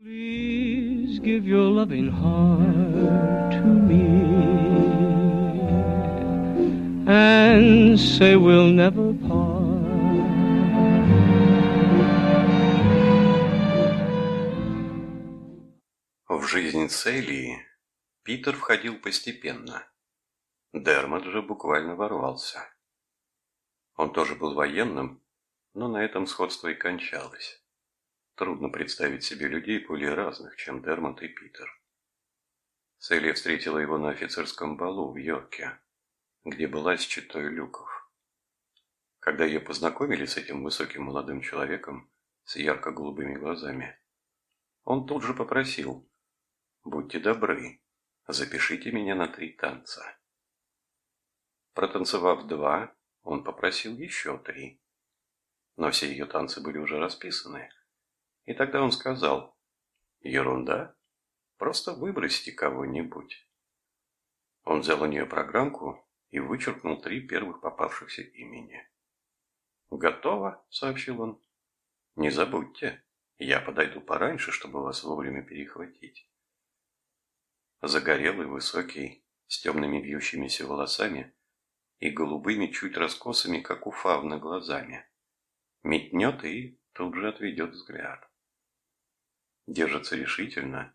Please give your loving heart to me and say we'll never part. В жизнь Селии Питер входил постепенно. Дермот же буквально ворвался. Он тоже был военным, но на этом сходство и кончалось. Трудно представить себе людей более разных, чем Дермот и Питер. Селия встретила его на офицерском балу в Йорке, где была с читой люков. Когда ее познакомили с этим высоким молодым человеком с ярко-голубыми глазами, он тут же попросил «Будьте добры, запишите меня на три танца». Протанцевав два, он попросил еще три. Но все ее танцы были уже расписаны. И тогда он сказал, ерунда, просто выбросьте кого-нибудь. Он взял у нее программку и вычеркнул три первых попавшихся имени. «Готово», — сообщил он. «Не забудьте, я подойду пораньше, чтобы вас вовремя перехватить». Загорелый, высокий, с темными вьющимися волосами и голубыми, чуть раскосыми, как у фавна, глазами. Метнет и тут же отведет взгляд. Держится решительно,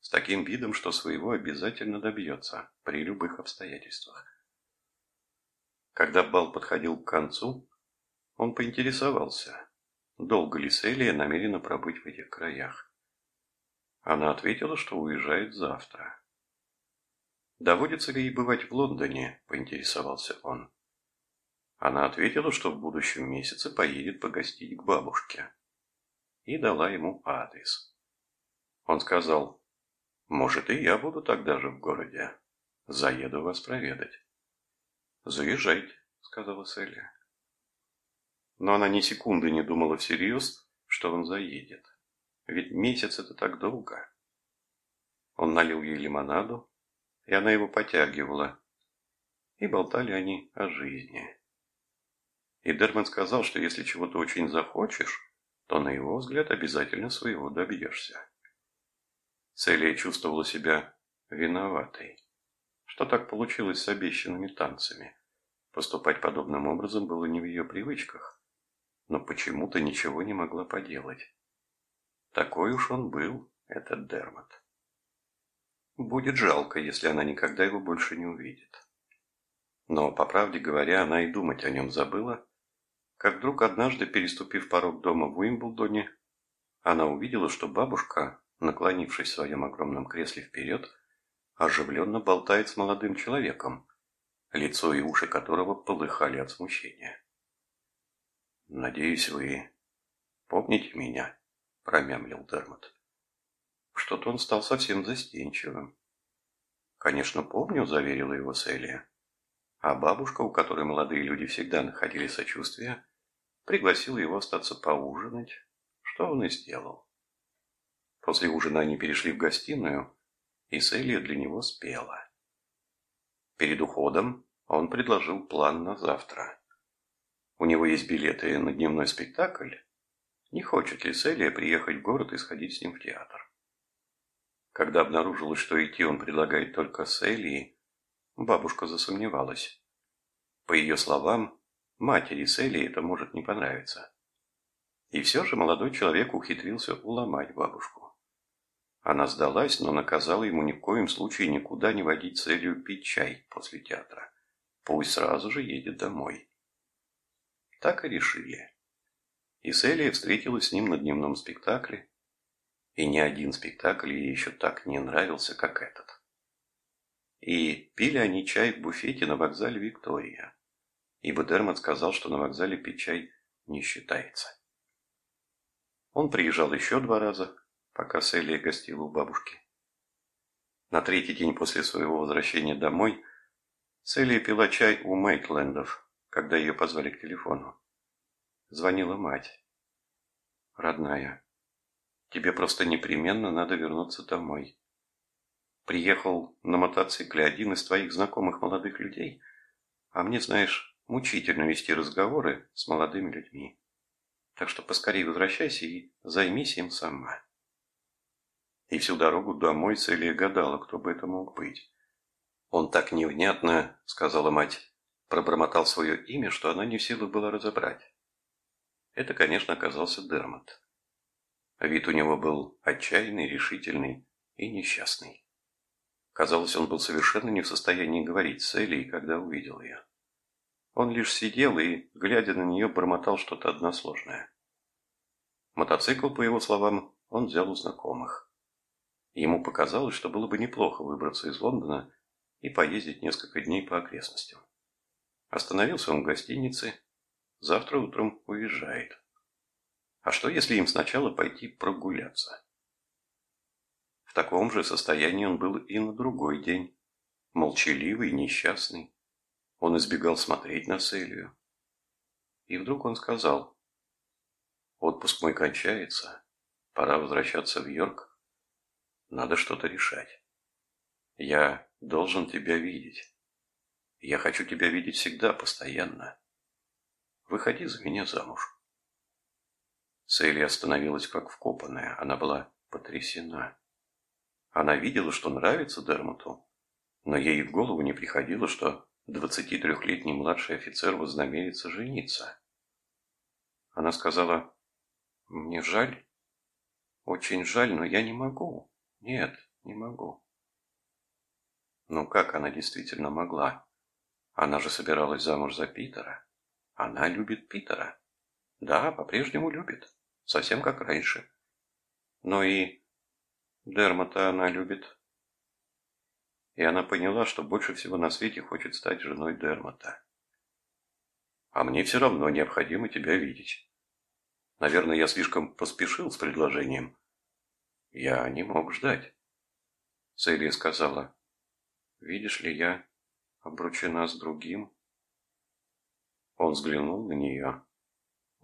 с таким видом, что своего обязательно добьется при любых обстоятельствах. Когда бал подходил к концу, он поинтересовался, долго ли Селия намерена пробыть в этих краях. Она ответила, что уезжает завтра. «Доводится ли ей бывать в Лондоне?» – поинтересовался он. Она ответила, что в будущем месяце поедет погостить к бабушке. И дала ему адрес. Он сказал, «Может, и я буду тогда же в городе. Заеду вас проведать». «Заезжайте», — сказала Селия. Но она ни секунды не думала всерьез, что он заедет. Ведь месяц это так долго. Он налил ей лимонаду, и она его потягивала. И болтали они о жизни. И Дерман сказал, что если чего-то очень захочешь, то, на его взгляд, обязательно своего добьешься. Целия чувствовала себя виноватой. Что так получилось с обещанными танцами? Поступать подобным образом было не в ее привычках, но почему-то ничего не могла поделать. Такой уж он был, этот Дермат. Будет жалко, если она никогда его больше не увидит. Но, по правде говоря, она и думать о нем забыла, как вдруг однажды, переступив порог дома в Уимблдоне, она увидела, что бабушка наклонившись в своем огромном кресле вперед, оживленно болтает с молодым человеком, лицо и уши которого полыхали от смущения. «Надеюсь, вы помните меня?» – промямлил Дермот. Что-то он стал совсем застенчивым. «Конечно, помню», – заверила его Селия. А бабушка, у которой молодые люди всегда находили сочувствие, пригласила его остаться поужинать, что он и сделал. После ужина они перешли в гостиную, и Селия для него спела. Перед уходом он предложил план на завтра. У него есть билеты на дневной спектакль. Не хочет ли Селия приехать в город и сходить с ним в театр? Когда обнаружилось, что идти он предлагает только Селии, бабушка засомневалась. По ее словам, матери Селии это может не понравиться. И все же молодой человек ухитрился уломать бабушку. Она сдалась, но наказала ему ни в коем случае никуда не водить целью пить чай после театра. Пусть сразу же едет домой. Так и решили. И Селия встретилась с ним на дневном спектакле, и ни один спектакль ей еще так не нравился, как этот. И пили они чай в буфете на вокзале Виктория, ибо Дермат сказал, что на вокзале пить чай не считается. Он приезжал еще два раза, пока Селия гостила у бабушки. На третий день после своего возвращения домой Селия пила чай у Мейтлендов, когда ее позвали к телефону. Звонила мать. «Родная, тебе просто непременно надо вернуться домой. Приехал на мотоцикле один из твоих знакомых молодых людей, а мне, знаешь, мучительно вести разговоры с молодыми людьми. Так что поскорее возвращайся и займись им сама». И всю дорогу домой Селия гадала, кто бы это мог быть. «Он так невнятно», — сказала мать, — пробормотал свое имя, что она не в силах была разобрать. Это, конечно, оказался Дермот. Вид у него был отчаянный, решительный и несчастный. Казалось, он был совершенно не в состоянии говорить с Элей, когда увидел ее. Он лишь сидел и, глядя на нее, бормотал что-то односложное. Мотоцикл, по его словам, он взял у знакомых. Ему показалось, что было бы неплохо выбраться из Лондона и поездить несколько дней по окрестностям. Остановился он в гостинице, завтра утром уезжает. А что, если им сначала пойти прогуляться? В таком же состоянии он был и на другой день. Молчаливый, несчастный. Он избегал смотреть на Селию. И вдруг он сказал, «Отпуск мой кончается, пора возвращаться в Йорк. Надо что-то решать. Я должен тебя видеть. Я хочу тебя видеть всегда, постоянно. Выходи за меня замуж». Селли остановилась как вкопанная. Она была потрясена. Она видела, что нравится Дермоту, но ей в голову не приходило, что 23-летний младший офицер вознамерится жениться. Она сказала, «Мне жаль, очень жаль, но я не могу. Нет, не могу». Ну как она действительно могла? Она же собиралась замуж за Питера. Она любит Питера. Да, по-прежнему любит. Совсем как раньше. Но и Дермота она любит. И она поняла, что больше всего на свете хочет стать женой Дермота. А мне все равно необходимо тебя видеть. Наверное, я слишком поспешил с предложением. Я не мог ждать. Селия сказала, видишь ли, я обручена с другим. Он взглянул на нее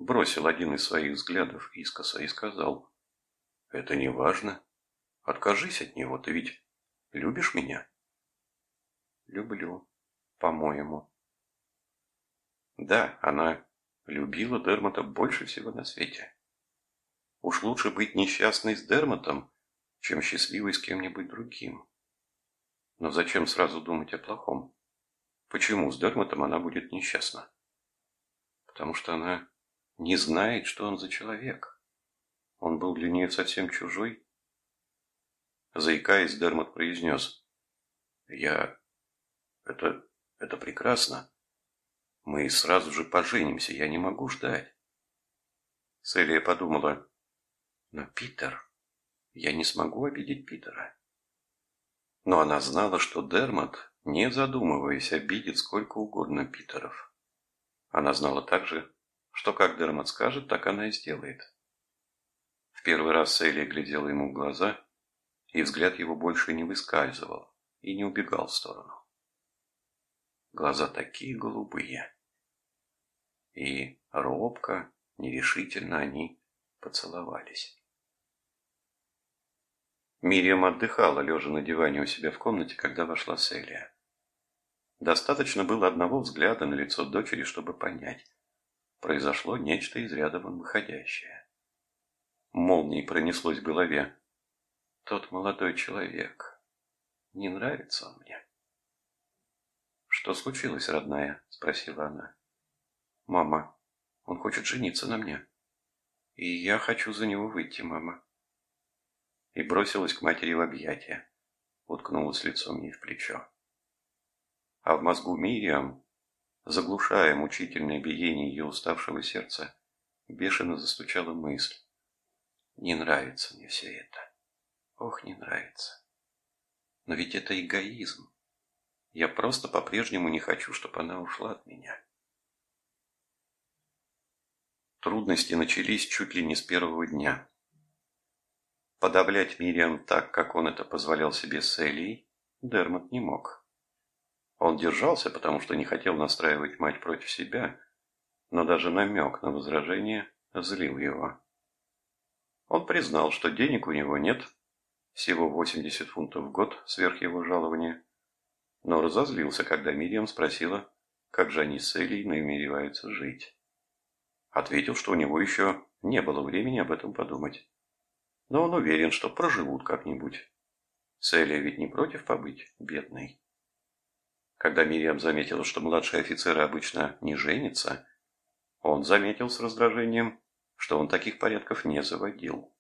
бросил один из своих взглядов искоса и сказал, «Это не важно. Откажись от него, ты ведь любишь меня?» «Люблю, по-моему». Да, она любила Дермота больше всего на свете. Уж лучше быть несчастной с Дермотом, чем счастливой с кем-нибудь другим. Но зачем сразу думать о плохом? Почему с Дермотом она будет несчастна? Потому что она не знает, что он за человек. Он был для нее совсем чужой. Заикаясь, Дермот произнес. «Я... Это... это прекрасно. Мы сразу же поженимся, я не могу ждать». Селия подумала. «Но Питер... Я не смогу обидеть Питера». Но она знала, что Дермот, не задумываясь, обидит сколько угодно Питеров. Она знала также, что как Дермат скажет, так она и сделает. В первый раз Селия глядела ему в глаза, и взгляд его больше не выскальзывал и не убегал в сторону. Глаза такие голубые. И робко, нерешительно они поцеловались. Мириам отдыхала, лежа на диване у себя в комнате, когда вошла Селия. Достаточно было одного взгляда на лицо дочери, чтобы понять произошло нечто из ряда вон выходящее. Молнией пронеслось в голове. Тот молодой человек. Не нравится он мне. «Что случилось, родная?» – спросила она. «Мама, он хочет жениться на мне. И я хочу за него выйти, мама». И бросилась к матери в объятия, уткнулась лицом ей в плечо. А в мозгу Мириам Заглушая мучительное биение ее уставшего сердца, бешено застучала мысль. Не нравится мне все это. Ох, не нравится. Но ведь это эгоизм. Я просто по-прежнему не хочу, чтобы она ушла от меня. Трудности начались чуть ли не с первого дня. Подавлять Мириам так, как он это позволял себе с Элией, Дермот не мог. Он держался, потому что не хотел настраивать мать против себя, но даже намек на возражение злил его. Он признал, что денег у него нет, всего 80 фунтов в год сверх его жалования, но разозлился, когда Мириам спросила, как же они с Элей намереваются жить. Ответил, что у него еще не было времени об этом подумать. Но он уверен, что проживут как-нибудь. Селия ведь не против побыть бедной. Когда Мириам заметила, что младшие офицеры обычно не женятся, он заметил с раздражением, что он таких порядков не заводил.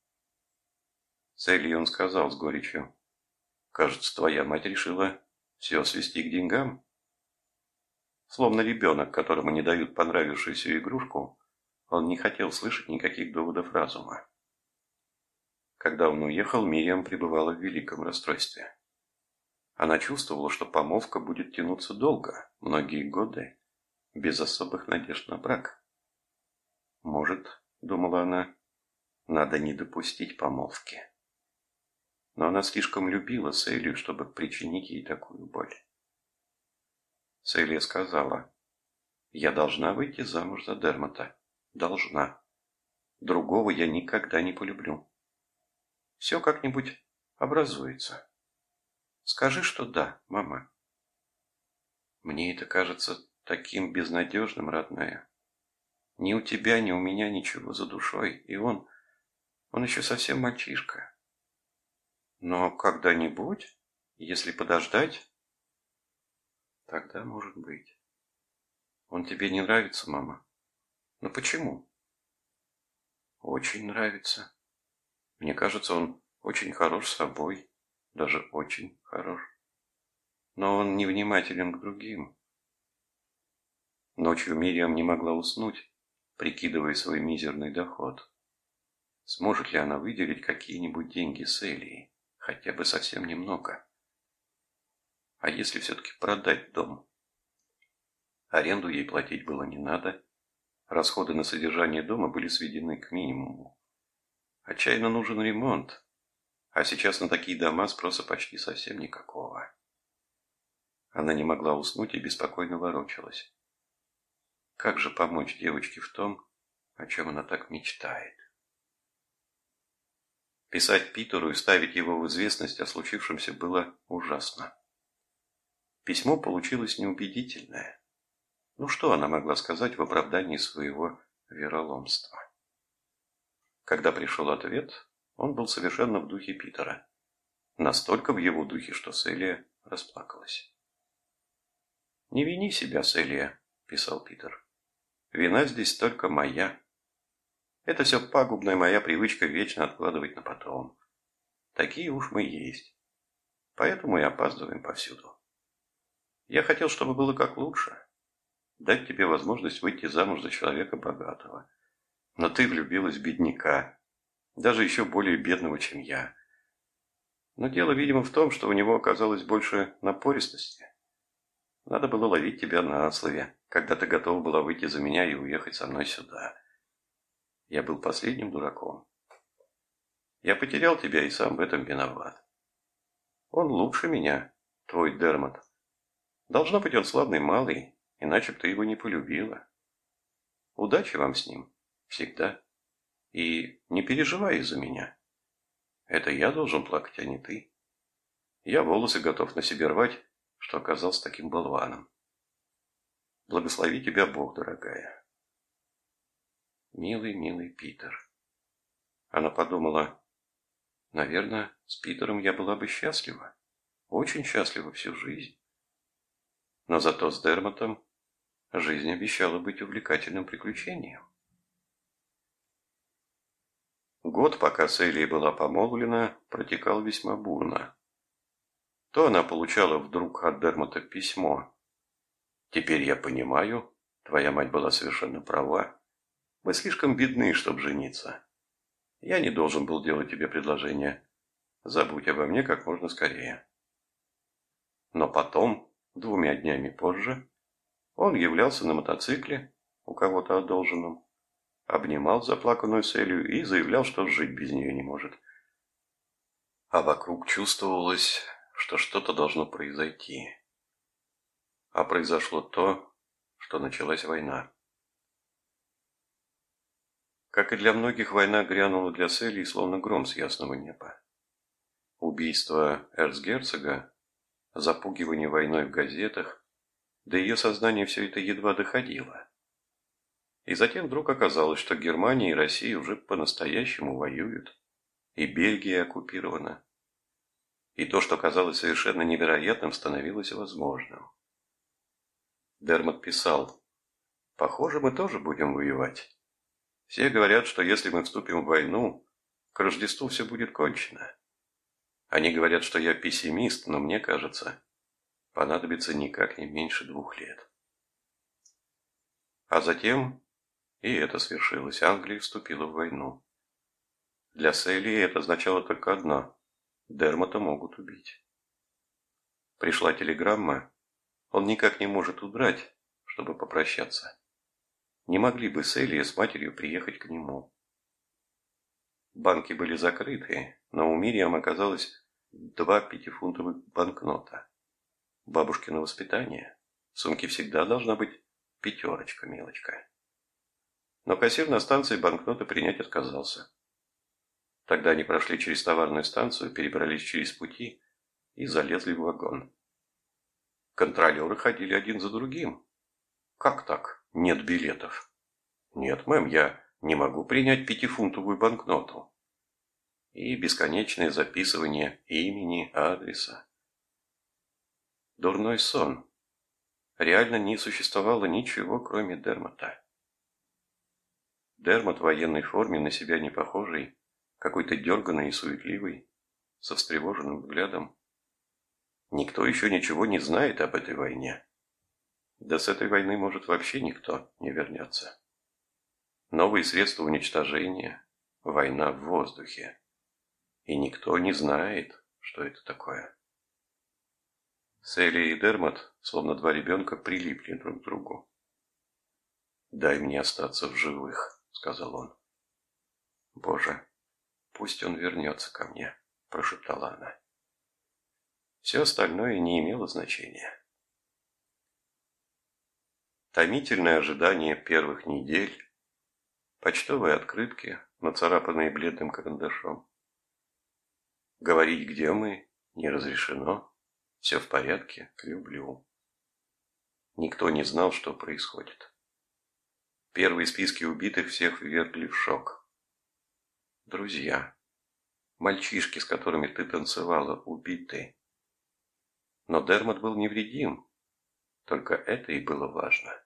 Селии он сказал с горечью, «Кажется, твоя мать решила все свести к деньгам». Словно ребенок, которому не дают понравившуюся игрушку, он не хотел слышать никаких доводов разума. Когда он уехал, Мириам пребывала в великом расстройстве. Она чувствовала, что помолвка будет тянуться долго, многие годы, без особых надежд на брак. Может, думала она, надо не допустить помолвки. Но она слишком любила Селию, чтобы причинить ей такую боль. Селия сказала, «Я должна выйти замуж за Дермота. Должна. Другого я никогда не полюблю. Все как-нибудь образуется. Скажи, что да, мама». Мне это кажется таким безнадежным, родная. Ни у тебя, ни у меня ничего за душой, и он... Он еще совсем мальчишка. Но когда-нибудь, если подождать, Тогда может быть. Он тебе не нравится, мама? Но почему? Очень нравится. Мне кажется, он очень хорош собой. Даже очень хорош. Но он невнимателен к другим. Ночью Мириам не могла уснуть, прикидывая свой мизерный доход. Сможет ли она выделить какие-нибудь деньги с Элией? Хотя бы совсем немного. А если все-таки продать дом? Аренду ей платить было не надо. Расходы на содержание дома были сведены к минимуму. Отчаянно нужен ремонт. А сейчас на такие дома спроса почти совсем никакого. Она не могла уснуть и беспокойно ворочалась. Как же помочь девочке в том, о чем она так мечтает? Писать Питеру и ставить его в известность о случившемся было ужасно. Письмо получилось неубедительное. Ну что она могла сказать в оправдании своего вероломства? Когда пришел ответ, он был совершенно в духе Питера. Настолько в его духе, что Селия расплакалась. «Не вини себя, Селия», – писал Питер. «Вина здесь только моя. Это все пагубная моя привычка вечно откладывать на потом. Такие уж мы есть. Поэтому и опаздываем повсюду. Я хотел, чтобы было как лучше. Дать тебе возможность выйти замуж за человека богатого. Но ты влюбилась в бедняка, даже еще более бедного, чем я. Но дело, видимо, в том, что у него оказалось больше напористости. Надо было ловить тебя на слове, когда ты готова была выйти за меня и уехать со мной сюда. Я был последним дураком. Я потерял тебя и сам в этом виноват. Он лучше меня, твой Дермот. Должно быть, он славный малый, иначе бы ты его не полюбила. Удачи вам с ним. Всегда. И не переживай из-за меня. Это я должен плакать, а не ты. Я волосы готов на себе рвать, что оказался таким болваном. Благослови тебя Бог, дорогая. Милый, милый Питер. Она подумала, наверное, с Питером я была бы счастлива. Очень счастлива всю жизнь. Но зато с Дермотом жизнь обещала быть увлекательным приключением. Год, пока Селия была помолвлена, протекал весьма бурно. То она получала вдруг от Дермота письмо. «Теперь я понимаю, твоя мать была совершенно права. Мы слишком бедны, чтобы жениться. Я не должен был делать тебе предложение. Забудь обо мне как можно скорее». Но потом Двумя днями позже он являлся на мотоцикле, у кого-то одолженном, обнимал заплаканную Селию и заявлял, что жить без нее не может. А вокруг чувствовалось, что что-то должно произойти. А произошло то, что началась война. Как и для многих, война грянула для Селии словно гром с ясного неба. Убийство эрцгерцога запугивание войной в газетах, до ее сознания все это едва доходило. И затем вдруг оказалось, что Германия и Россия уже по-настоящему воюют, и Бельгия оккупирована. И то, что казалось совершенно невероятным, становилось возможным. Дермот писал, «Похоже, мы тоже будем воевать. Все говорят, что если мы вступим в войну, к Рождеству все будет кончено. Они говорят, что я пессимист, но мне кажется, понадобится никак не меньше двух лет». А затем и это свершилось. Англия вступила в войну. Для Селли это означало только одно – Дермота могут убить. Пришла телеграмма, он никак не может удрать, чтобы попрощаться. Не могли бы Селия с матерью приехать к нему. Банки были закрыты, но у Мириам оказалось два пятифунтовых банкнота. Бабушкино воспитание. В сумке всегда должна быть пятерочка, мелочка. Но кассир на станции банкноты принять отказался. Тогда они прошли через товарную станцию, перебрались через пути и залезли в вагон. Контролеры ходили один за другим. Как так? Нет билетов. Нет, мэм, я не могу принять пятифунтовую банкноту. И бесконечное записывание имени, адреса. Дурной сон. Реально не существовало ничего, кроме Дермота. Дермот в военной форме, на себя не похожий, какой-то дерганный и суетливый, со встревоженным взглядом. Никто еще ничего не знает об этой войне. Да с этой войны, может, вообще никто не вернется. Новые средства уничтожения, война в воздухе. И никто не знает, что это такое. Селия и Дермот, словно два ребенка, прилипли друг к другу. «Дай мне остаться в живых», — сказал он. «Боже, пусть он вернется ко мне», — прошептала она. Все остальное не имело значения. Томительное ожидание первых недель, почтовые открытки, нацарапанные бледным карандашом. Говорить, где мы, не разрешено, все в порядке, люблю. Никто не знал, что происходит. Первые списки убитых всех ввергли в шок. Друзья. Мальчишки, с которыми ты танцевала, убиты. Но Дермот был невредим. Только это и было важно.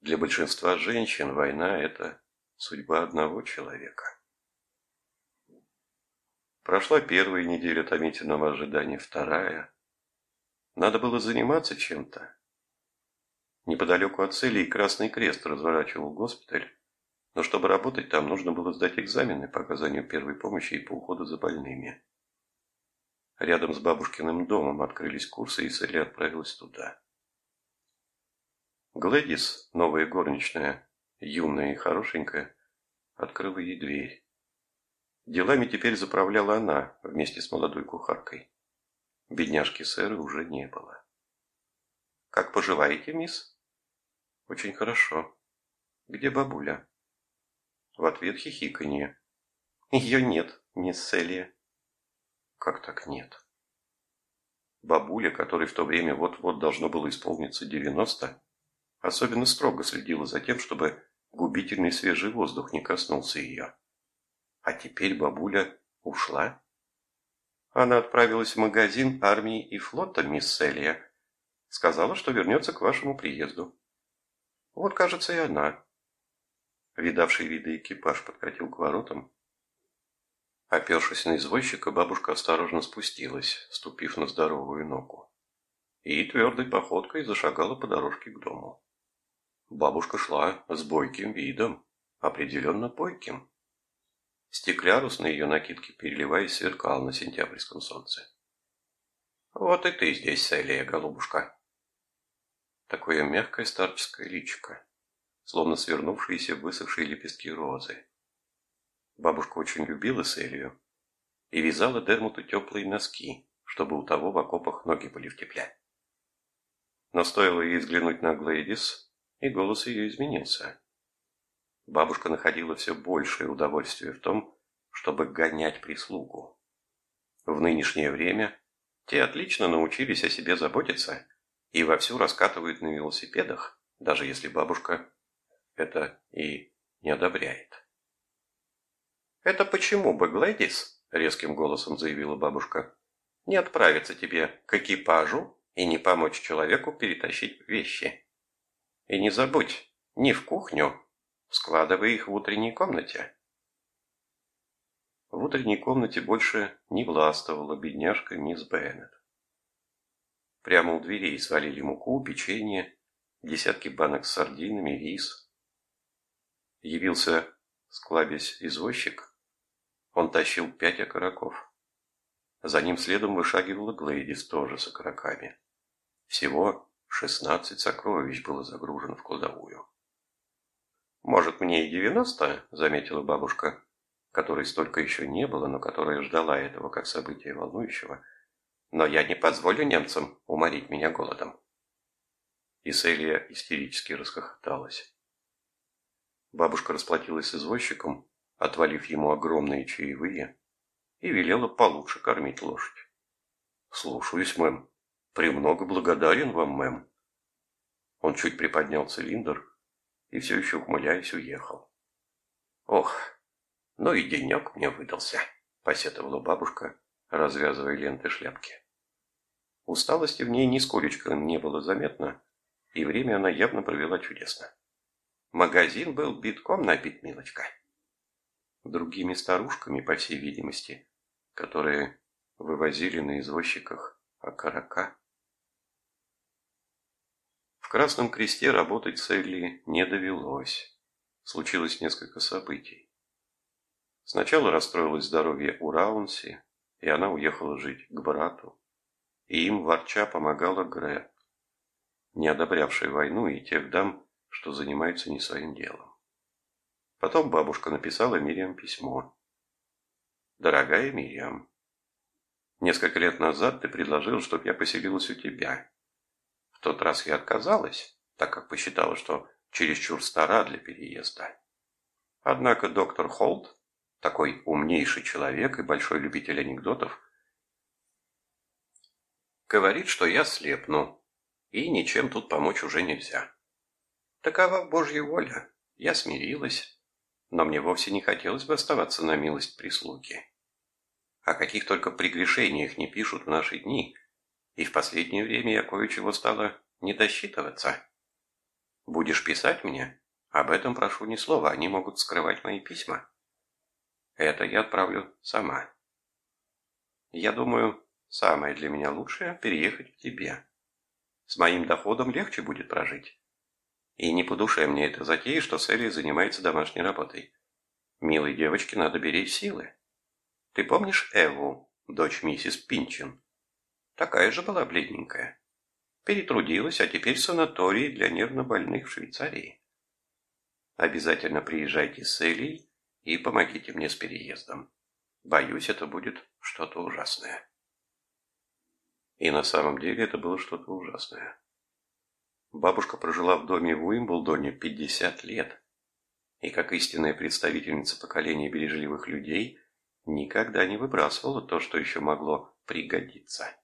Для большинства женщин война – это судьба одного человека. Прошла первая неделя томительного ожидания, вторая. Надо было заниматься чем-то. Неподалеку от цели и Красный Крест разворачивал госпиталь, но чтобы работать там, нужно было сдать экзамены по оказанию первой помощи и по уходу за больными. Рядом с бабушкиным домом открылись курсы, и Селли отправилась туда. Глэдис, новая горничная, юная и хорошенькая, открыла ей дверь. Делами теперь заправляла она вместе с молодой кухаркой. Бедняжки сэры уже не было. «Как поживаете, мисс?» Очень хорошо. Где бабуля? В ответ хихиканье. Ее нет, мисс Селия. Как так нет? Бабуля, которой в то время вот-вот должно было исполниться девяносто, особенно строго следила за тем, чтобы губительный свежий воздух не коснулся ее. А теперь бабуля ушла? Она отправилась в магазин армии и флота, мисс Селия. Сказала, что вернется к вашему приезду. Вот, кажется, и она. Видавший виды экипаж подкатил к воротам. Опершись на извозчика, бабушка осторожно спустилась, ступив на здоровую ногу. И твердой походкой зашагала по дорожке к дому. Бабушка шла с бойким видом, определенно бойким. Стеклярус на ее накидке, переливаясь, сверкал на сентябрьском солнце. «Вот и ты здесь, Селия, голубушка», Такое мягкое старческое личико, словно свернувшиеся высохшие лепестки розы. Бабушка очень любила Селию и вязала Дермуту теплые носки, чтобы у того в окопах ноги были в тепле. Но стоило ей взглянуть на Глэдис, и голос ее изменился. Бабушка находила все большее удовольствие в том, чтобы гонять прислугу. В нынешнее время те отлично научились о себе заботиться и вовсю раскатывают на велосипедах, даже если бабушка это и не одобряет. «Это почему бы, Глэдис?» – резким голосом заявила бабушка. «Не отправиться тебе к экипажу и не помочь человеку перетащить вещи. И не забудь, не в кухню, складывай их в утренней комнате». В утренней комнате больше не властвовала бедняжка мисс Беннет. Прямо у дверей свалили муку, печенье, десятки банок с сардинами, рис. Явился, склабясь, извозчик. Он тащил пять окороков. За ним следом вышагивала Глэдис, тоже с окороками. Всего шестнадцать сокровищ было загружено в кладовую. «Может, мне и девяносто?» – заметила бабушка которой столько еще не было, но которая ждала этого как события волнующего. Но я не позволю немцам уморить меня голодом. И истерически расхохоталась. Бабушка расплатилась с извозчиком, отвалив ему огромные чаевые, и велела получше кормить лошадь. «Слушаюсь, мэм. Премного благодарен вам, мэм». Он чуть приподнял цилиндр и все еще ухмыляясь уехал. «Ох, ну и денек мне выдался, посетовала бабушка, развязывая ленты шляпки. Усталости в ней нисколечко не было заметно, и время она явно провела чудесно. Магазин был битком набит, милочка. Другими старушками, по всей видимости, которые вывозили на извозчиках окорока. В Красном Кресте работать Селли не довелось. Случилось несколько событий. Сначала расстроилось здоровье у Раунси, и она уехала жить к брату. И им ворча помогала Грет, не одобрявшая войну и тех дам, что занимаются не своим делом. Потом бабушка написала Мириам письмо. «Дорогая Мириам, несколько лет назад ты предложил, чтобы я поселилась у тебя. В тот раз я отказалась, так как посчитала, что чересчур стара для переезда. Однако доктор Холт такой умнейший человек и большой любитель анекдотов, говорит, что я слепну, и ничем тут помочь уже нельзя. Такова Божья воля. Я смирилась, но мне вовсе не хотелось бы оставаться на милость прислуги. О каких только прегрешениях не пишут в наши дни, и в последнее время я кое-чего стала не досчитываться. Будешь писать мне? Об этом прошу ни слова, они могут скрывать мои письма. Это я отправлю сама. Я думаю, самое для меня лучшее – переехать к тебе. С моим доходом легче будет прожить. И не по душе мне это затея, что Селли занимается домашней работой. Милой девочке надо беречь силы. Ты помнишь Эву, дочь миссис Пинчин? Такая же была бледненькая. Перетрудилась, а теперь в санатории для нервнобольных в Швейцарии. Обязательно приезжайте с Элей и помогите мне с переездом. Боюсь, это будет что-то ужасное. И на самом деле это было что-то ужасное. Бабушка прожила в доме в Уимблдоне 50 лет, и как истинная представительница поколения бережливых людей никогда не выбрасывала то, что еще могло пригодиться.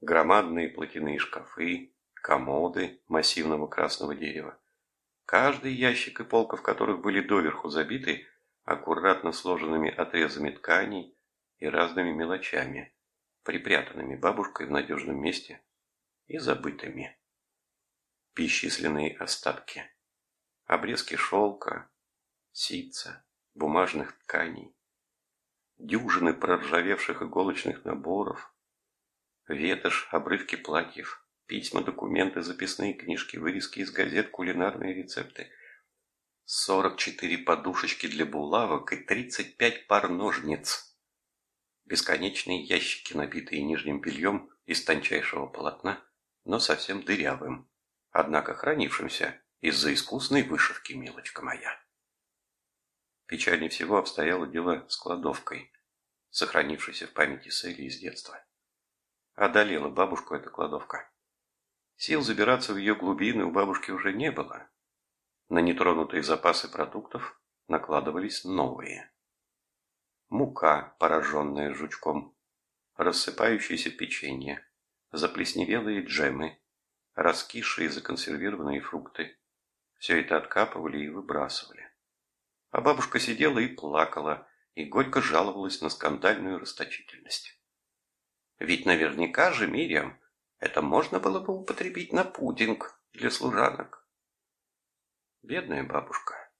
Громадные платяные шкафы, комоды массивного красного дерева, Каждый ящик и полка, в которых были доверху забиты аккуратно сложенными отрезами тканей и разными мелочами, припрятанными бабушкой в надежном месте и забытыми. Бесчисленные остатки, обрезки шелка, ситца, бумажных тканей, дюжины проржавевших иголочных наборов, ветошь, обрывки платьев, Письма, документы, записные книжки, вырезки из газет, кулинарные рецепты. 44 подушечки для булавок и 35 пар ножниц. Бесконечные ящики, набитые нижним бельем из тончайшего полотна, но совсем дырявым, однако хранившимся из-за искусной вышивки, милочка моя. Печальнее всего обстояло дело с кладовкой, сохранившейся в памяти Селли из детства. Одолела бабушку эта кладовка. Сил забираться в ее глубины у бабушки уже не было. На нетронутые запасы продуктов накладывались новые. Мука, пораженная жучком, рассыпающееся печенье, заплесневелые джемы, раскисшие законсервированные фрукты. Все это откапывали и выбрасывали. А бабушка сидела и плакала, и горько жаловалась на скандальную расточительность. Ведь наверняка же, Мириам, это можно было бы употребить на пудинг для служанок. Бедная бабушка,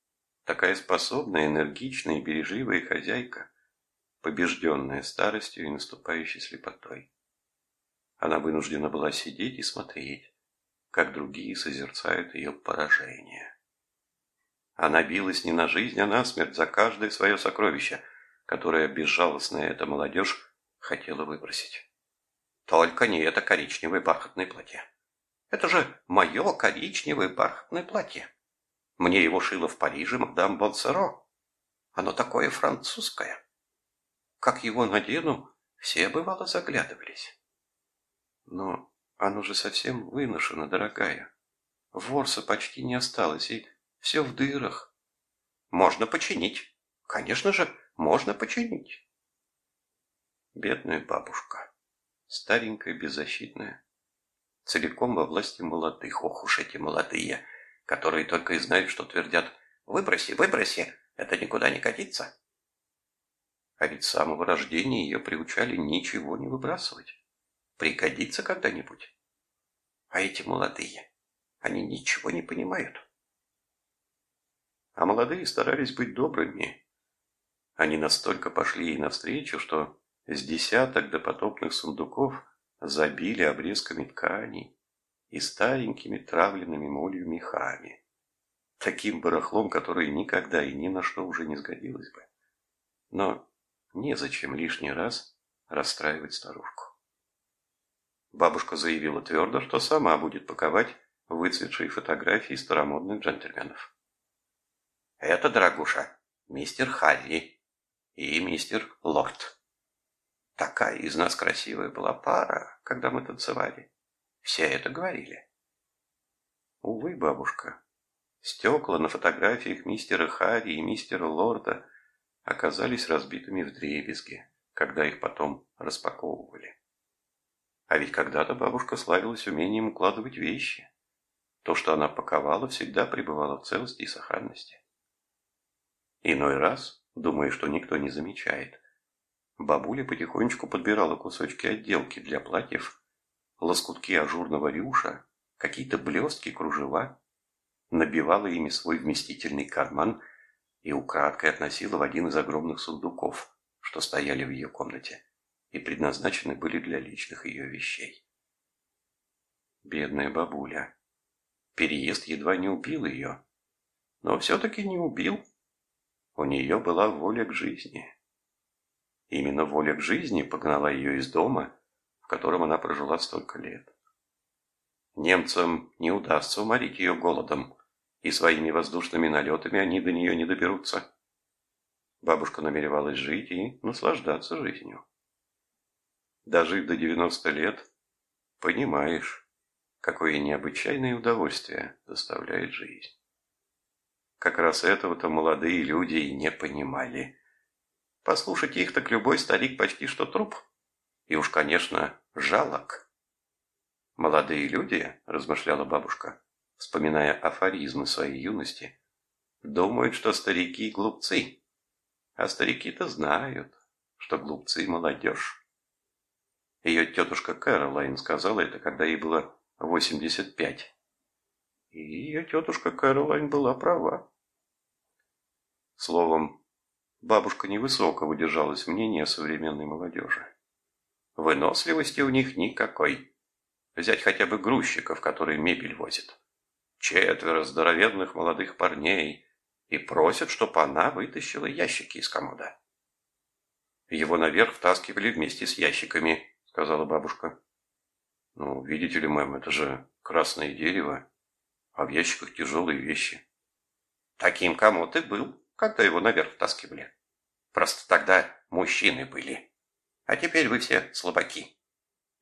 такая способная, энергичная и бережливая хозяйка, побежденная старостью и наступающей слепотой. Она вынуждена была сидеть и смотреть, как другие созерцают ее поражение. Она билась не на жизнь, а на смерть за каждое свое сокровище, которое безжалостная эта молодежь хотела выбросить. Только не это коричневое бархатное платье. Это же мое коричневое бархатное платье. Мне его шила в Париже мадам Бонсеро. Оно такое французское. Как его надену, все бывало заглядывались. Но оно же совсем выношено, дорогая. Ворса почти не осталось, и все в дырах. Можно починить. Конечно же, можно починить. Бедная бабушка. Старенькая, беззащитная. Целиком во власти молодых. Ох уж эти молодые, которые только и знают, что твердят «Выброси, выброси, это никуда не катится». А ведь с самого рождения ее приучали ничего не выбрасывать. Пригодится когда-нибудь. А эти молодые, они ничего не понимают. А молодые старались быть добрыми. Они настолько пошли ей навстречу, что с десяток допотопных сундуков забили обрезками тканей и старенькими травленными молью мехами. Таким барахлом, которое никогда и ни на что уже не сгодилось бы. Но незачем лишний раз расстраивать старушку. Бабушка заявила твердо, что сама будет паковать выцветшие фотографии старомодных джентльменов. Это, дорогуша, мистер Харри и мистер Лорд. Такая из нас красивая была пара, когда мы танцевали. Все это говорили. Увы, бабушка, стекла на фотографиях мистера Харри и мистера Лорда оказались разбитыми в дребезги, когда их потом распаковывали. А ведь когда-то бабушка славилась умением укладывать вещи. То, что она паковала, всегда пребывало в целости и сохранности. Иной раз, думая, что никто не замечает, бабуля потихонечку подбирала кусочки отделки для платьев, лоскутки ажурного рюша, какие-то блестки, кружева, набивала ими свой вместительный карман и украдкой относила в один из огромных сундуков, что стояли в ее комнате и предназначены были для личных ее вещей. Бедная бабуля. Переезд едва не убил ее, но все-таки не убил. У нее была воля к жизни. Именно воля к жизни погнала ее из дома, в котором она прожила столько лет. Немцам не удастся уморить ее голодом, и своими воздушными налетами они до нее не доберутся. Бабушка намеревалась жить и наслаждаться жизнью. Дожив до 90 лет, понимаешь, какое необычайное удовольствие доставляет жизнь. Как раз этого-то молодые люди и не понимали. Послушать их, так любой старик почти что труп. И уж, конечно, жалок. Молодые люди, размышляла бабушка, вспоминая афоризмы своей юности, думают, что старики глупцы. А старики-то знают, что глупцы молодежь. Ее тетушка Кэролайн сказала это, когда ей было 85. И ее тетушка Кэролайн была права. Словом, бабушка невысокого держалась мнения современной молодежи. Выносливости у них никакой. Взять хотя бы грузчиков, которые мебель возят. Четверо здоровенных молодых парней и просят, чтобы она вытащила ящики из комода. Его наверх втаскивали вместе с ящиками, сказала бабушка. Ну, видите ли, мэм, это же красное дерево, а в ящиках тяжелые вещи. Таким кому ты был? когда его наверх таскивали. Просто тогда мужчины были. А теперь вы все слабаки.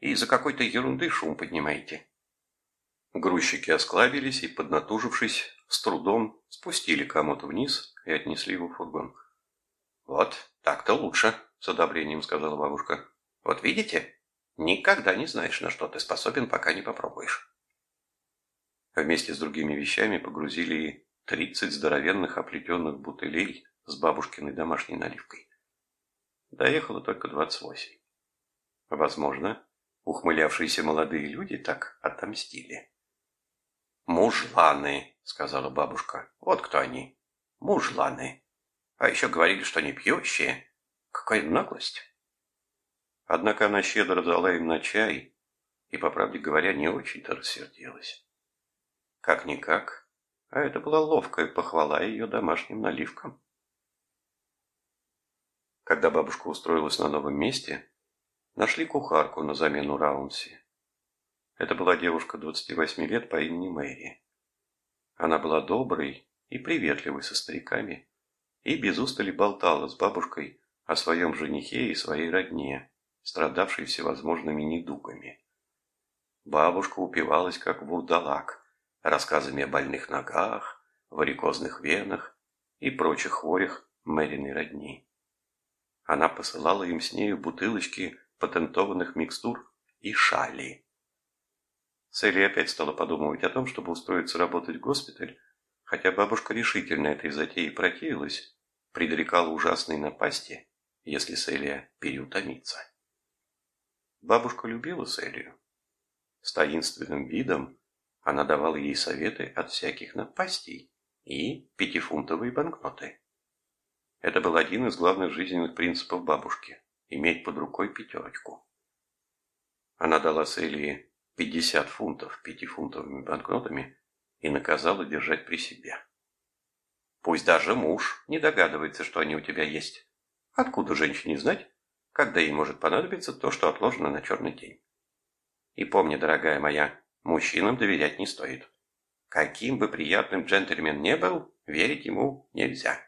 И из-за какой-то ерунды шум поднимаете. Грузчики осклабились и, поднатужившись, с трудом спустили комод вниз и отнесли его в фургон. «Вот, так-то лучше», — с одобрением сказала бабушка. «Вот видите, никогда не знаешь, на что ты способен, пока не попробуешь». Вместе с другими вещами погрузили тридцать здоровенных оплетенных бутылей с бабушкиной домашней наливкой. Доехало только двадцать восемь. Возможно, ухмылявшиеся молодые люди так отомстили. «Мужланы», — сказала бабушка. «Вот кто они. Мужланы. А еще говорили, что не пьющие. Какая наглость!» Однако она щедро дала им на чай и, по правде говоря, не очень-то рассердилась. Как-никак, а это была ловкая похвала ее домашним наливкам. Когда бабушка устроилась на новом месте, нашли кухарку на замену Раунси. Это была девушка 28 лет по имени Мэри. Она была доброй и приветливой со стариками и без устали болтала с бабушкой о своем женихе и своей родне, страдавшей всевозможными недугами. Бабушка упивалась как вурдалак, рассказами о больных ногах, варикозных венах и прочих хворях Мэриной родни. Она посылала им с нею бутылочки патентованных микстур и шали. Селли опять стала подумывать о том, чтобы устроиться работать в госпиталь, хотя бабушка решительно этой затеи противилась, предрекала ужасной напасти, если Селия переутомится. Бабушка любила Селию. С таинственным видом она давала ей советы от всяких напастей и пятифунтовые банкноты. Это был один из главных жизненных принципов бабушки – иметь под рукой пятерочку. Она дала Селии 50 фунтов пятифунтовыми банкнотами и наказала держать при себе. Пусть даже муж не догадывается, что они у тебя есть. Откуда женщине знать, когда ей может понадобиться то, что отложено на черный день? И помни, дорогая моя, мужчинам доверять не стоит. Каким бы приятным джентльмен не был, верить ему нельзя.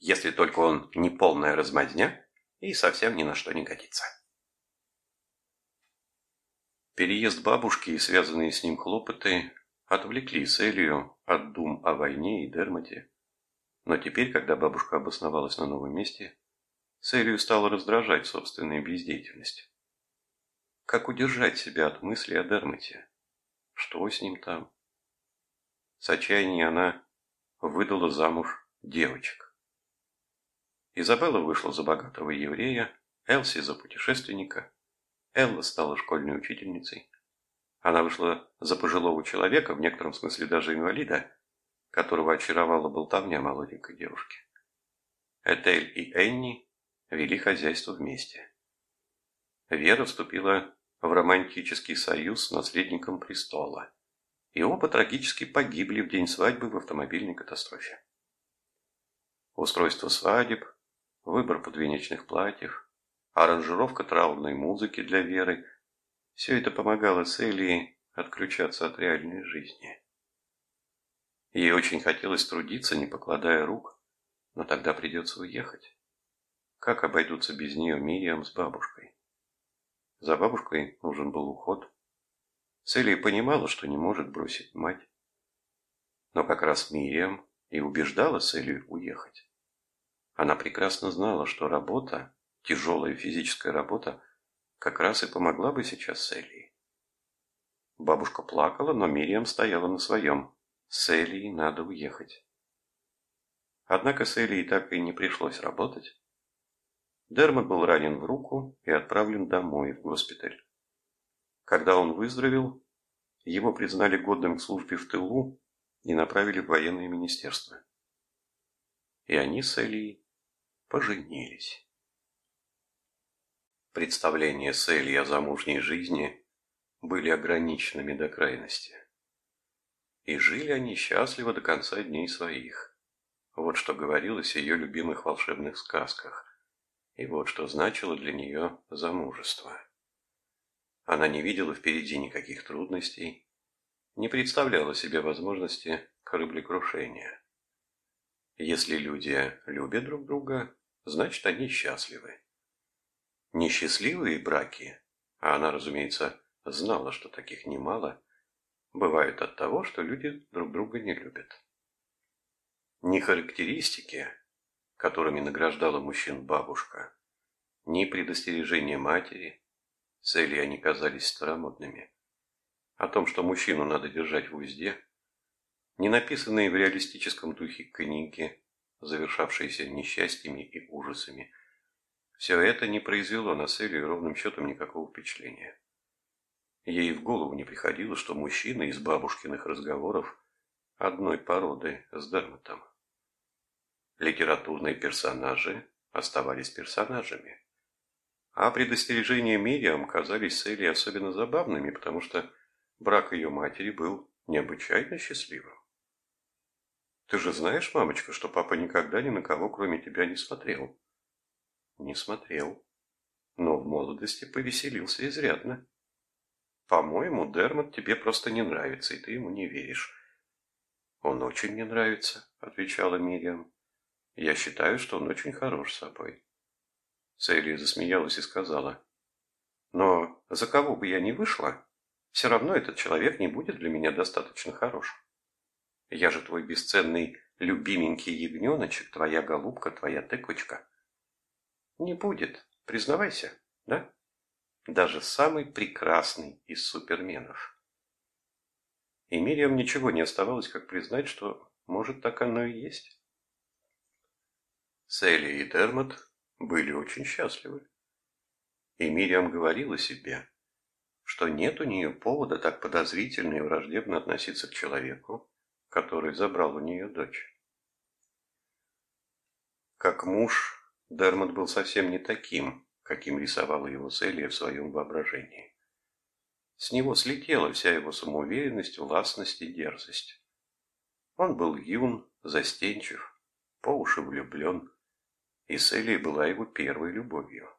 Если только он не полная размазня и совсем ни на что не годится. Переезд бабушки и связанные с ним хлопоты отвлекли Селию от дум о войне и Дермате. Но теперь, когда бабушка обосновалась на новом месте, Селию стала раздражать собственная бездеятельность. Как удержать себя от мысли о Дермате? Что с ним там? С отчаяния она выдала замуж девочек. Изабелла вышла за богатого еврея, Элси за путешественника, Элла стала школьной учительницей. Она вышла за пожилого человека, в некотором смысле даже инвалида, которого очаровала болтовня молоденькой девушки. Этель и Энни вели хозяйство вместе. Вера вступила в романтический союз с наследником престола, и оба трагически погибли в день свадьбы в автомобильной катастрофе. Устройство свадеб, выбор подвенечных платьев, аранжировка траурной музыки для Веры – все это помогало Селии отключаться от реальной жизни. Ей очень хотелось трудиться, не покладая рук, но тогда придется уехать. Как обойдутся без нее Мириам с бабушкой? За бабушкой нужен был уход. Селия понимала, что не может бросить мать. Но как раз Мириам и убеждала Селию уехать. Она прекрасно знала, что работа, тяжелая физическая работа, как раз и помогла бы сейчас Селии. Бабушка плакала, но Мириам стояла на своем. С надо уехать. Однако с так и не пришлось работать. Дермот был ранен в руку и отправлен домой, в госпиталь. Когда он выздоровел, его признали годным к службе в тылу и направили в военное министерство. И они с Элией поженились. Представления с Элией о замужней жизни были ограниченными до крайности. И жили они счастливо до конца дней своих. Вот что говорилось в ее любимых волшебных сказках. И вот что значило для нее замужество. Она не видела впереди никаких трудностей, не представляла себе возможности кораблекрушения. Если люди любят друг друга, значит они счастливы. Несчастливые браки, а она, разумеется, знала, что таких немало, бывают от того, что люди друг друга не любят. Ни характеристики, которыми награждала мужчин бабушка, ни предостережения матери, цели они казались старомодными. О том, что мужчину надо держать в узде, не написанные в реалистическом духе книги, завершавшиеся несчастьями и ужасами. Все это не произвело на Селию ровным счетом никакого впечатления. Ей в голову не приходило, что мужчина из бабушкиных разговоров одной породы с Дермотом. Литературные персонажи оставались персонажами. А предостережения Мириам казались Селли особенно забавными, потому что брак ее матери был необычайно счастливым. Ты же знаешь, мамочка, что папа никогда ни на кого, кроме тебя, не смотрел? Не смотрел. Но в молодости повеселился изрядно. По-моему, Дермот тебе просто не нравится, и ты ему не веришь. Он очень мне нравится, отвечала Мириам. Я считаю, что он очень хорош собой. Селия засмеялась и сказала. Но за кого бы я ни вышла, все равно этот человек не будет для меня достаточно хорош. Я же твой бесценный любименький ягненочек, твоя голубка, твоя тыквочка. Не будет, признавайся, да? Даже самый прекрасный из суперменов. И Мириам ничего не оставалось, как признать, что, может, так оно и есть. Селли и Дермот были очень счастливы. И Мириам говорила себе, что нет у нее повода так подозрительно и враждебно относиться к человеку, который забрал у нее дочь. Как муж, Дермот был совсем не таким, каким рисовала его Селия в своем воображении. С него слетела вся его самоуверенность, властность и дерзость. Он был юн, застенчив, по уши влюблен, и Селия была его первой любовью.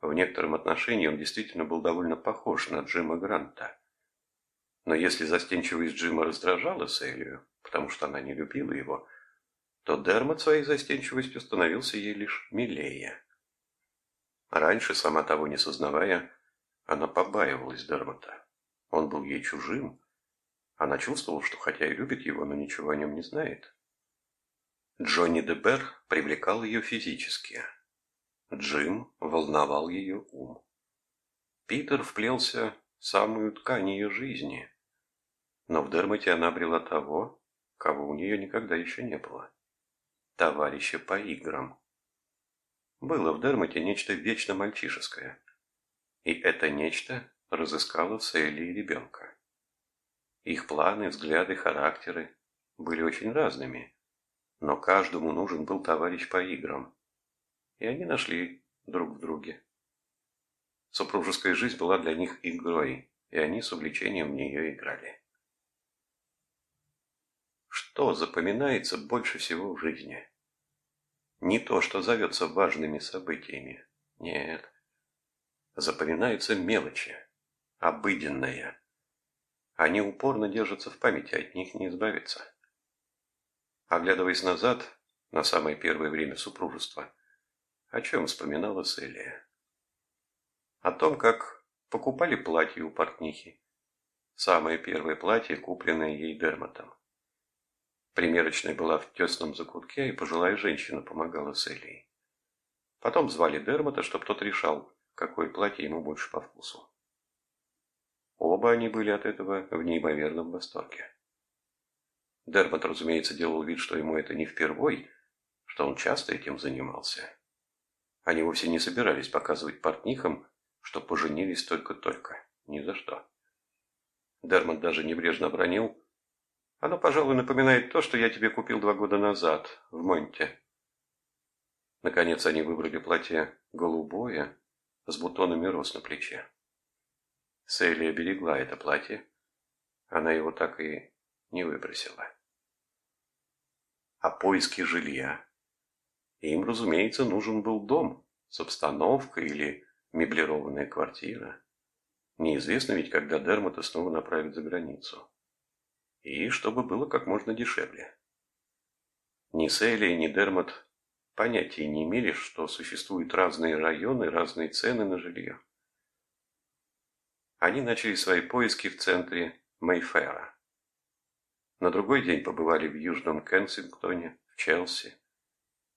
В некотором отношении он действительно был довольно похож на Джима Гранта. Но если застенчивость Джима раздражала Селию, потому что она не любила его, то Дермот своей застенчивостью становился ей лишь милее. Раньше, сама того не сознавая, она побаивалась Дермота. Он был ей чужим. Она чувствовала, что хотя и любит его, но ничего о нем не знает. Джонни Дебер привлекал ее физически. Джим волновал ее ум. Питер вплелся в самую ткань ее жизни. Но в Дермоте она обрела того, кого у нее никогда еще не было. Товарища по играм. Было в Дермоте нечто вечно мальчишеское. И это нечто разыскало в Сейли ребенка. Их планы, взгляды, характеры были очень разными, но каждому нужен был товарищ по играм. И они нашли друг в друге. Супружеская жизнь была для них игрой, и они с увлечением в нее играли. Что запоминается больше всего в жизни? Не то, что зовется важными событиями. Нет. Запоминаются мелочи, обыденные. Они упорно держатся в памяти, от них не избавиться. Оглядываясь назад, на самое первое время супружества, о чем вспоминала Селия? О том, как покупали платье у портнихи. Самое первое платье, купленное ей Дермотом. Примерочная была в тесном закутке, и пожилая женщина помогала Селии. Потом звали Дермота, чтобы тот решал, какое платье ему больше по вкусу. Оба они были от этого в неимоверном восторге. Дермот, разумеется, делал вид, что ему это не впервой, что он часто этим занимался. Они вовсе не собирались показывать портнихам, что поженились только-только. Ни за что. Дермот даже небрежно обронил. Оно, пожалуй, напоминает то, что я тебе купил два года назад в Монте. Наконец они выбрали платье голубое с бутонами роз на плече. Селия берегла это платье. Она его так и не выбросила. А поиски жилья. Им, разумеется, нужен был дом с обстановкой или меблированная квартира. Неизвестно ведь, когда Дермота снова направят за границу. И чтобы было как можно дешевле. Ни Селия, ни Дермот понятия не имели, что существуют разные районы, разные цены на жилье. Они начали свои поиски в центре Мейфера. На другой день побывали в Южном Кенсингтоне, в Челси.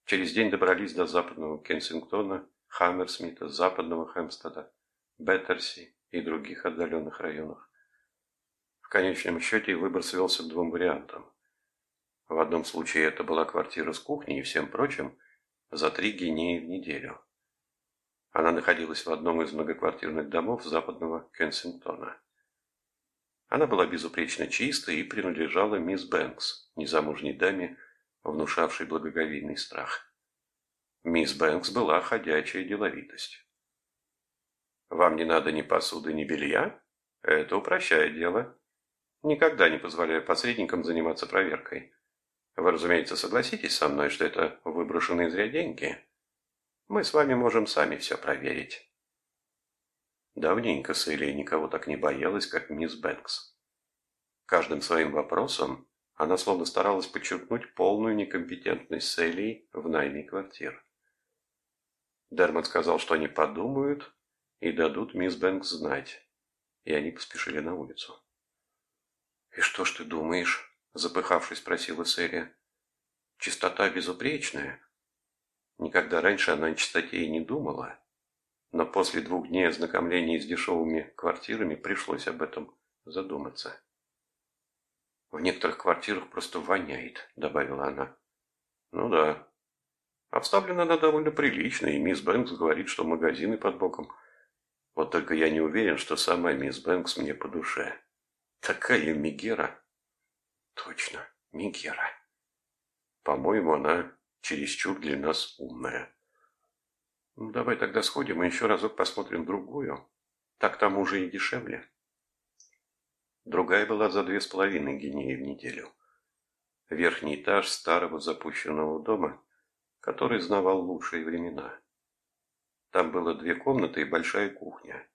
Через день добрались до западного Кенсингтона, Хаммерсмита, западного Хэмстеда, Беттерси и других отдаленных районов. Конечном счете выбор свелся к двум вариантам. В одном случае это была квартира с кухней и всем прочим за три гинеи в неделю. Она находилась в одном из многоквартирных домов западного Кенсингтона. Она была безупречно чистой и принадлежала мисс Бэнкс, незамужней даме, внушавшей благоговейный страх. Мисс Бэнкс была ходячая деловитость. «Вам не надо ни посуды, ни белья? Это упрощает дело. Никогда не позволяю посредникам заниматься проверкой. Вы, разумеется, согласитесь со мной, что это выброшенные зря деньги. Мы с вами можем сами все проверить». Давненько Селия никого так не боялась, как мисс Бэнкс. Каждым своим вопросом она словно старалась подчеркнуть полную некомпетентность Селии в найме квартир. Дермот сказал, что они подумают и дадут мисс Бэнкс знать, и они поспешили на улицу. «И что ж ты думаешь?» – запыхавшись, спросила Селия. «Чистота безупречная». Никогда раньше она о чистоте и не думала, но после двух дней ознакомления с дешевыми квартирами пришлось об этом задуматься. «В некоторых квартирах просто воняет», — добавила она. «Ну да. Обставлена она довольно прилично, и мисс Бэнкс говорит, что магазины под боком. Вот только я не уверен, что сама мисс Бэнкс мне по душе. Такая Мигера». «Точно, Мигера. По-моему, она чересчур для нас умная». Ну, давай тогда сходим и еще разок посмотрим другую. Так там уже и дешевле. Другая была за две с половиной гинеи в неделю. Верхний этаж старого запущенного дома, который знавал лучшие времена. Там было две комнаты и большая кухня.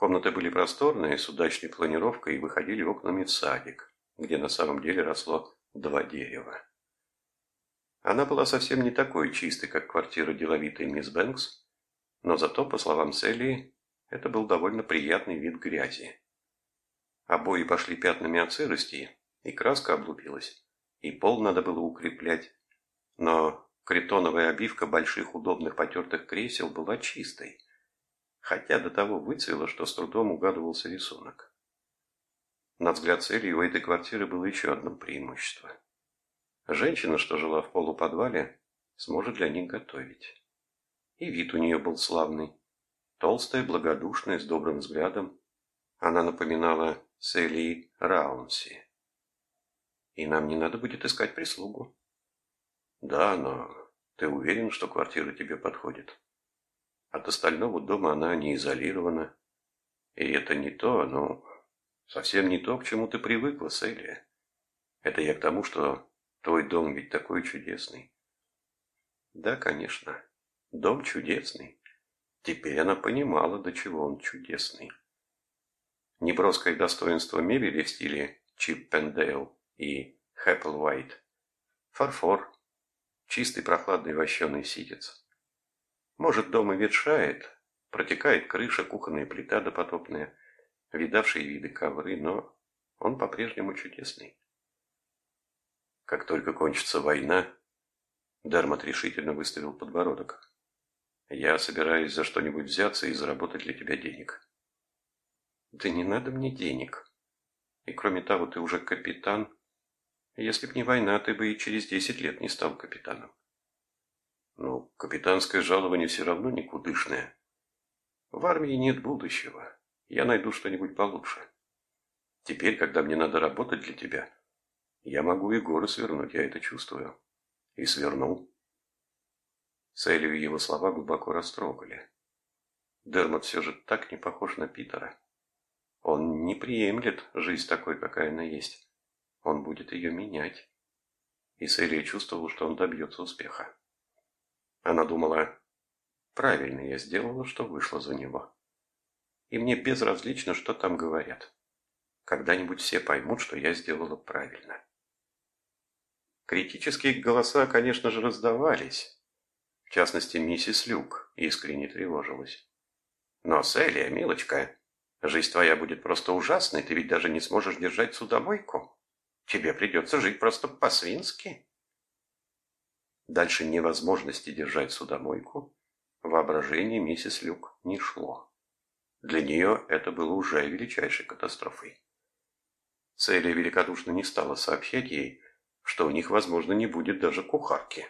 Комнаты были просторные, с удачной планировкой и выходили окнами в садик, где на самом деле росло два дерева. Она была совсем не такой чистой, как квартира деловитой мисс Бэнкс, но зато, по словам Селли, это был довольно приятный вид грязи. Обои пошли пятнами от сырости, и краска облупилась, и пол надо было укреплять, но кретоновая обивка больших удобных потертых кресел была чистой, хотя до того выцвела, что с трудом угадывался рисунок. На взгляд Селли у этой квартиры было еще одно преимущество – Женщина, что жила в полуподвале, сможет для них готовить. И вид у нее был славный. Толстая, благодушная, с добрым взглядом. Она напоминала Селли Раунси. И нам не надо будет искать прислугу. Да, но ты уверен, что квартира тебе подходит? От остального дома она не изолирована. И это не то, ну, совсем не то, к чему ты привыкла, Селия. Это я к тому, что Твой дом ведь такой чудесный. Да, конечно, дом чудесный. Теперь она понимала, до чего он чудесный. Неброское достоинство мебели в стиле Чип Пендейл и Хэппл Уайт. Фарфор. Чистый прохладный вощеный ситец. Может, дом и ветшает, протекает крыша, кухонная плита допотопная, видавшие виды ковры, но он по-прежнему чудесный. Как только кончится война, Дармат решительно выставил подбородок. Я собираюсь за что-нибудь взяться и заработать для тебя денег. Да не надо мне денег. И кроме того, ты уже капитан. Если б не война, ты бы и через десять лет не стал капитаном. Ну, капитанское жалование все равно никудышное. В армии нет будущего. Я найду что-нибудь получше. Теперь, когда мне надо работать для тебя, я могу и горы свернуть, я это чувствую. И свернул. Селию его слова глубоко растрогали. Дермот все же так не похож на Питера. Он не приемлет жизнь такой, какая она есть. Он будет ее менять. И Селия чувствовала, что он добьется успеха. Она думала, правильно я сделала, что вышла за него. И мне безразлично, что там говорят. Когда-нибудь все поймут, что я сделала правильно. Критические голоса, конечно же, раздавались. В частности, миссис Люк искренне тревожилась. «Но, Селия, милочка, жизнь твоя будет просто ужасной, ты ведь даже не сможешь держать судомойку. Тебе придется жить просто по-свински». Дальше невозможности держать судомойку воображение миссис Люк не шло. Для нее это было уже величайшей катастрофой. Целия великодушно не стала сообщать ей, что у них, возможно, не будет даже кухарки.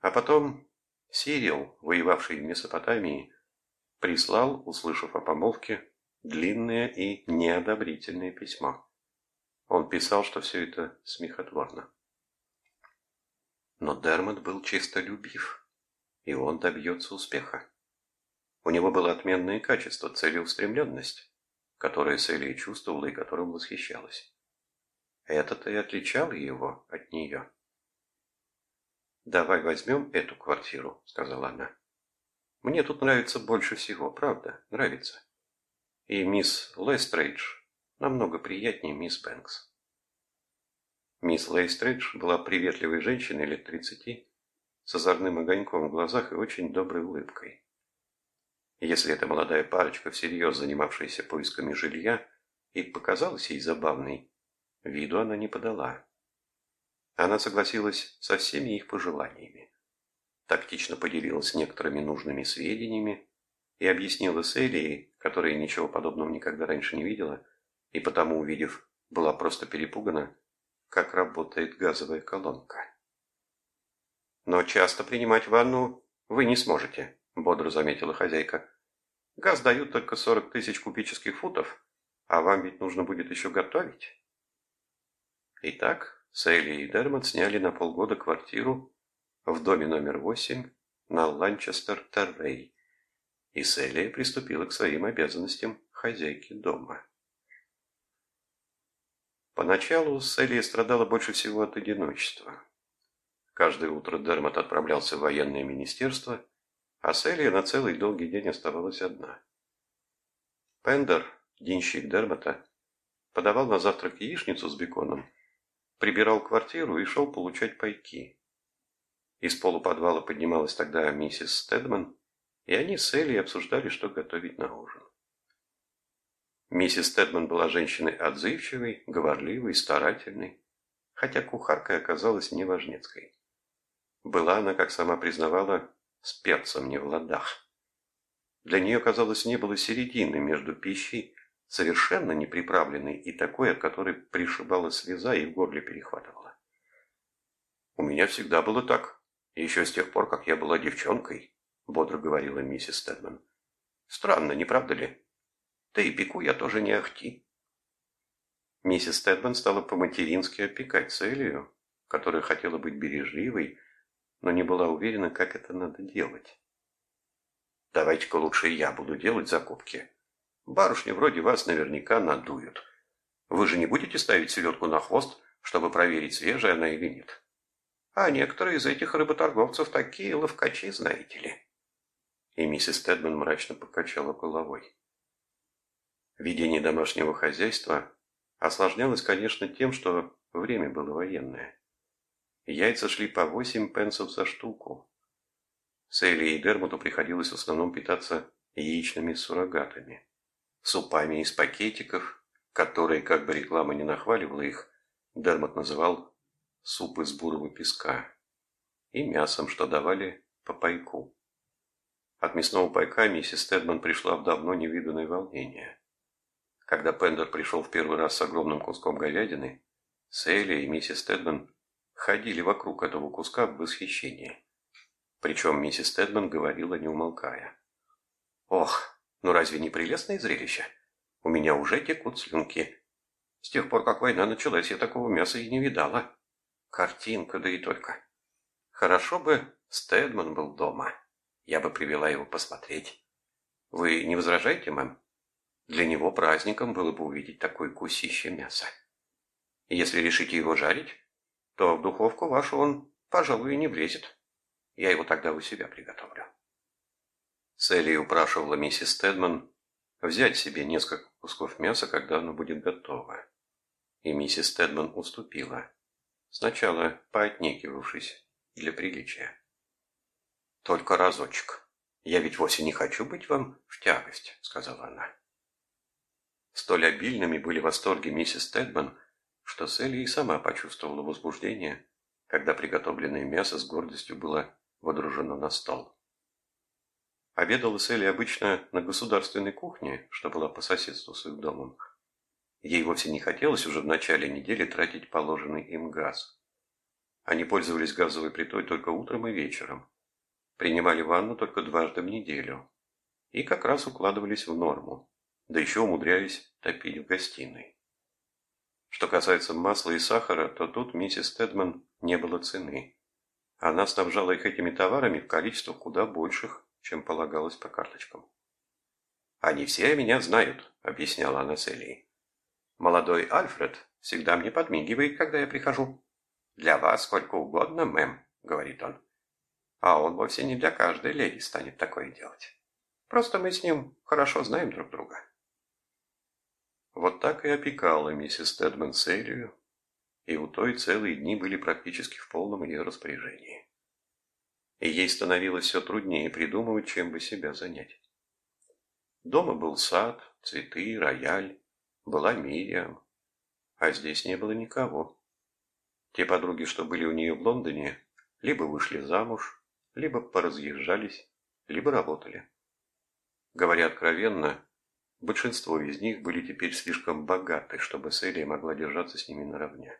А потом Сирил, воевавший в Месопотамии, прислал, услышав о помолвке, длинное и неодобрительное письмо. Он писал, что все это смехотворно. Но Дермот был чистолюбив, и он добьется успеха. У него было отменное качество, целеустремленность, которое Селия чувствовала и которым восхищалась. Это-то и отличало его от нее. «Давай возьмем эту квартиру», — сказала она. «Мне тут нравится больше всего, правда, нравится. И мисс Лестрейдж намного приятнее мисс Бэнкс». Мисс Лейстридж была приветливой женщиной лет тридцати, с озорным огоньком в глазах и очень доброй улыбкой. Если эта молодая парочка, всерьез занимавшаяся поисками жилья, и показалась ей забавной, виду она не подала. Она согласилась со всеми их пожеланиями. Тактично поделилась некоторыми нужными сведениями и объяснила Селии, которая ничего подобного никогда раньше не видела, и потому, увидев, была просто перепугана, как работает газовая колонка. «Но часто принимать ванну вы не сможете», – бодро заметила хозяйка. «Газ дают только 40 тысяч кубических футов, а вам ведь нужно будет еще готовить». Итак, Сейли и Дермот сняли на полгода квартиру в доме номер 8 на Ланчестер-Террей, и Селия приступила к своим обязанностям хозяйки дома. Поначалу Селия страдала больше всего от одиночества. Каждое утро Дермот отправлялся в военное министерство, а Селия на целый долгий день оставалась одна. Пендер, денщик Дермота, подавал на завтрак яичницу с беконом прибирал квартиру и шел получать пайки. Из полуподвала поднималась тогда миссис Стедман, и они с Элли обсуждали, что готовить на ужин. Миссис Стедман была женщиной отзывчивой, говорливой, старательной, хотя кухаркой оказалась неважнецкой. Была она, как сама признавала, с перцем не в ладах. Для нее, казалось, не было середины между пищей совершенно неприправленной и такой, от которой пришибала слеза и в горле перехватывала. «У меня всегда было так, еще с тех пор, как я была девчонкой», бодро говорила миссис Стедман. «Странно, не правда ли? Да и пеку я тоже не ахти». Миссис Стедман стала по-матерински опекать Целию, которая хотела быть бережливой, но не была уверена, как это надо делать. «Давайте-ка лучше я буду делать закупки», Барышни вроде вас наверняка надуют. Вы же не будете ставить селедку на хвост, чтобы проверить, свежая она или нет. А некоторые из этих рыботорговцев такие ловкачи, знаете ли. И миссис Тедман мрачно покачала головой. Ведение домашнего хозяйства осложнялось, конечно, тем, что время было военное. Яйца шли по восемь пенсов за штуку. Селли и Дермоту приходилось в основном питаться яичными суррогатами супами из пакетиков, которые, как бы реклама не нахваливала их, Дермот называл суп из бурого песка, и мясом, что давали по пайку. От мясного пайка миссис Тедман пришла в давно невиданное волнение. Когда Пендер пришел в первый раз с огромным куском говядины, Селия и миссис Тедман ходили вокруг этого куска в восхищении. Причем миссис Тедман говорила, не умолкая. «Ох, ну разве не прелестное зрелище? У меня уже текут слюнки. С тех пор, как война началась, я такого мяса и не видала. Картинка, да и только. Хорошо бы Стэдман был дома. Я бы привела его посмотреть. Вы не возражаете, мэм? Для него праздником было бы увидеть такое кусище мяса. Если решите его жарить, то в духовку вашу он, пожалуй, и не влезет. Я его тогда у себя приготовлю. Селли упрашивала миссис Тедман взять себе несколько кусков мяса, когда оно будет готово. И миссис Тедман уступила, сначала поотнекивавшись для приличия. «Только разочек. Я ведь вовсе не хочу быть вам в тягость», — сказала она. Столь обильными были восторги миссис Тедман, что Селли и сама почувствовала возбуждение, когда приготовленное мясо с гордостью было водружено на стол. Обедала Селли обычно на государственной кухне, что была по соседству с их домом. Ей вовсе не хотелось уже в начале недели тратить положенный им газ. Они пользовались газовой плитой только утром и вечером. Принимали ванну только дважды в неделю. И как раз укладывались в норму, да еще умудрялись топить в гостиной. Что касается масла и сахара, то тут миссис Тедман не было цены. Она снабжала их этими товарами в количествах куда больших, чем полагалось по карточкам. «Они все меня знают», — объясняла она Селии. «Молодой Альфред всегда мне подмигивает, когда я прихожу. Для вас сколько угодно, мэм», — говорит он. «А он вовсе не для каждой леди станет такое делать. Просто мы с ним хорошо знаем друг друга». Вот так и опекала миссис Тедман Селию, и у той целые дни были практически в полном ее распоряжении. И ей становилось все труднее придумывать, чем бы себя занять. Дома был сад, цветы, рояль, была Мириам, а здесь не было никого. Те подруги, что были у нее в Лондоне, либо вышли замуж, либо поразъезжались, либо работали. Говоря откровенно, Большинство из них были теперь слишком богаты, чтобы Селия могла держаться с ними наравне.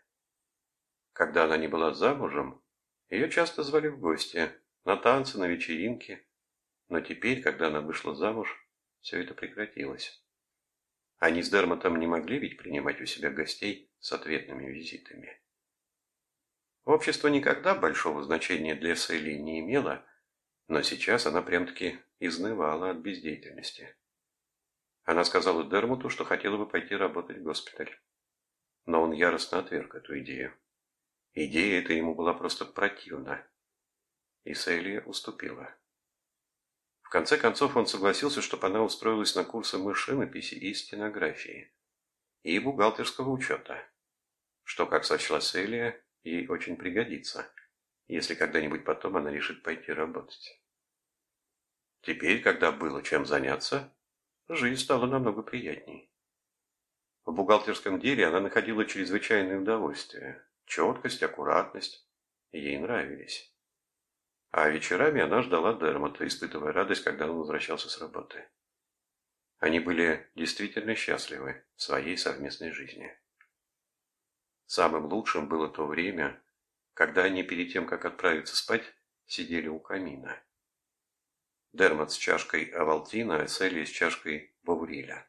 Когда она не была замужем, ее часто звали в гости, на танцы, на вечеринки, но теперь, когда она вышла замуж, все это прекратилось. Они с Дермотом не могли ведь принимать у себя гостей с ответными визитами. Общество никогда большого значения для Селии не имело, но сейчас она прям-таки изнывала от бездеятельности. Она сказала Дермуту, что хотела бы пойти работать в госпиталь. Но он яростно отверг эту идею. Идея эта ему была просто противна. И Селия уступила. В конце концов он согласился, чтобы она устроилась на курсы машинописи и стенографии. И бухгалтерского учета. Что, как сочла Селия, ей очень пригодится, если когда-нибудь потом она решит пойти работать. Теперь, когда было чем заняться, жизнь стала намного приятней. В бухгалтерском деле она находила чрезвычайное удовольствие. Четкость, аккуратность. Ей нравились. А вечерами она ждала Дермота, испытывая радость, когда он возвращался с работы. Они были действительно счастливы в своей совместной жизни. Самым лучшим было то время, когда они перед тем, как отправиться спать, сидели у камина. Дермат с чашкой Авалтина, а Селли с чашкой Бавриля.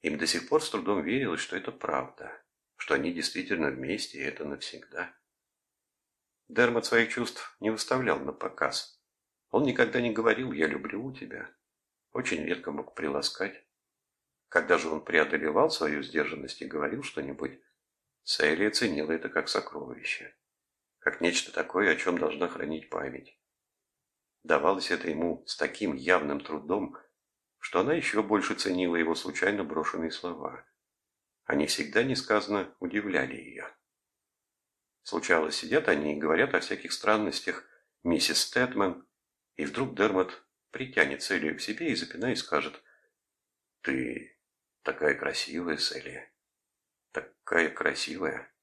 Им до сих пор с трудом верилось, что это правда, что они действительно вместе, и это навсегда. Дермат своих чувств не выставлял на показ. Он никогда не говорил «я люблю тебя», очень редко мог приласкать. Когда же он преодолевал свою сдержанность и говорил что-нибудь, Селли оценила это как сокровище, как нечто такое, о чем должна хранить память. Давалось это ему с таким явным трудом, что она еще больше ценила его случайно брошенные слова. Они всегда несказанно удивляли ее. Случалось, сидят они и говорят о всяких странностях миссис Стэтман, и вдруг Дермот притянет Селию к себе и, запинаясь, скажет «Ты такая красивая, Селия, такая красивая.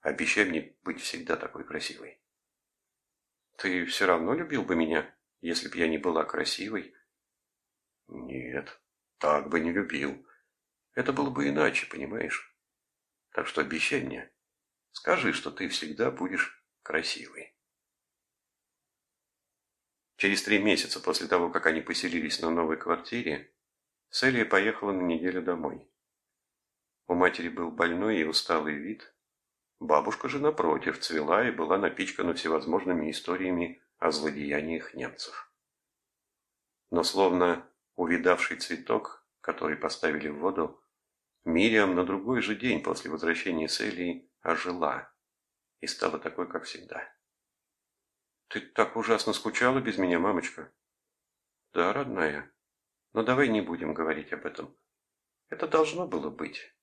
Обещай мне быть всегда такой красивой». Ты все равно любил бы меня, если б я не была красивой? Нет, так бы не любил. Это было бы иначе, понимаешь? Так что обещай мне. Скажи, что ты всегда будешь красивой. Через три месяца после того, как они поселились на новой квартире, Селия поехала на неделю домой. У матери был больной и усталый вид, Бабушка же, напротив, цвела и была напичкана всевозможными историями о злодеяниях немцев. Но словно увидавший цветок, который поставили в воду, Мириам на другой же день после возвращения с Элией ожила и стала такой, как всегда. «Ты так ужасно скучала без меня, мамочка?» «Да, родная. Но давай не будем говорить об этом. Это должно было быть.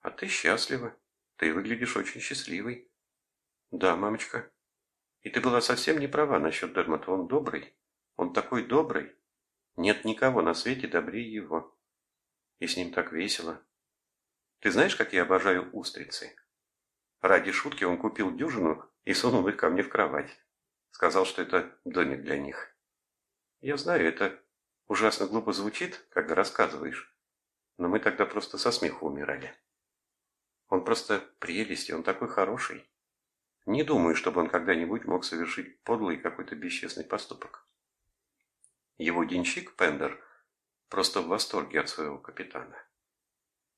А ты счастлива. Ты выглядишь очень счастливой. Да, мамочка. И ты была совсем не права насчет Дермота. Он добрый. Он такой добрый. Нет никого на свете добрее его. И с ним так весело. Ты знаешь, как я обожаю устрицы? Ради шутки он купил дюжину и сунул их ко мне в кровать. Сказал, что это домик для них. Я знаю, это ужасно глупо звучит, когда рассказываешь. но мы тогда просто со смеху умирали. Он просто прелесть, и он такой хороший. Не думаю, чтобы он когда-нибудь мог совершить подлый какой-то бесчестный поступок. Его денщик, Пендер, просто в восторге от своего капитана.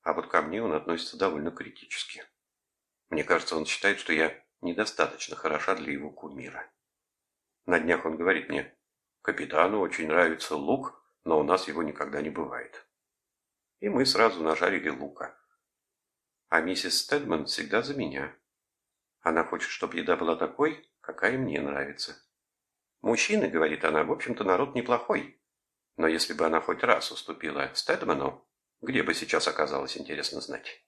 А вот ко мне он относится довольно критически. Мне кажется, он считает, что я недостаточно хороша для его кумира. На днях он говорит мне, капитану очень нравится лук, но у нас его никогда не бывает. И мы сразу нажарили лука. А миссис Стедман всегда за меня. Она хочет, чтобы еда была такой, какая мне нравится. Мужчины, говорит она, в общем-то народ неплохой. Но если бы она хоть раз уступила Стедману, где бы сейчас оказалось, интересно знать.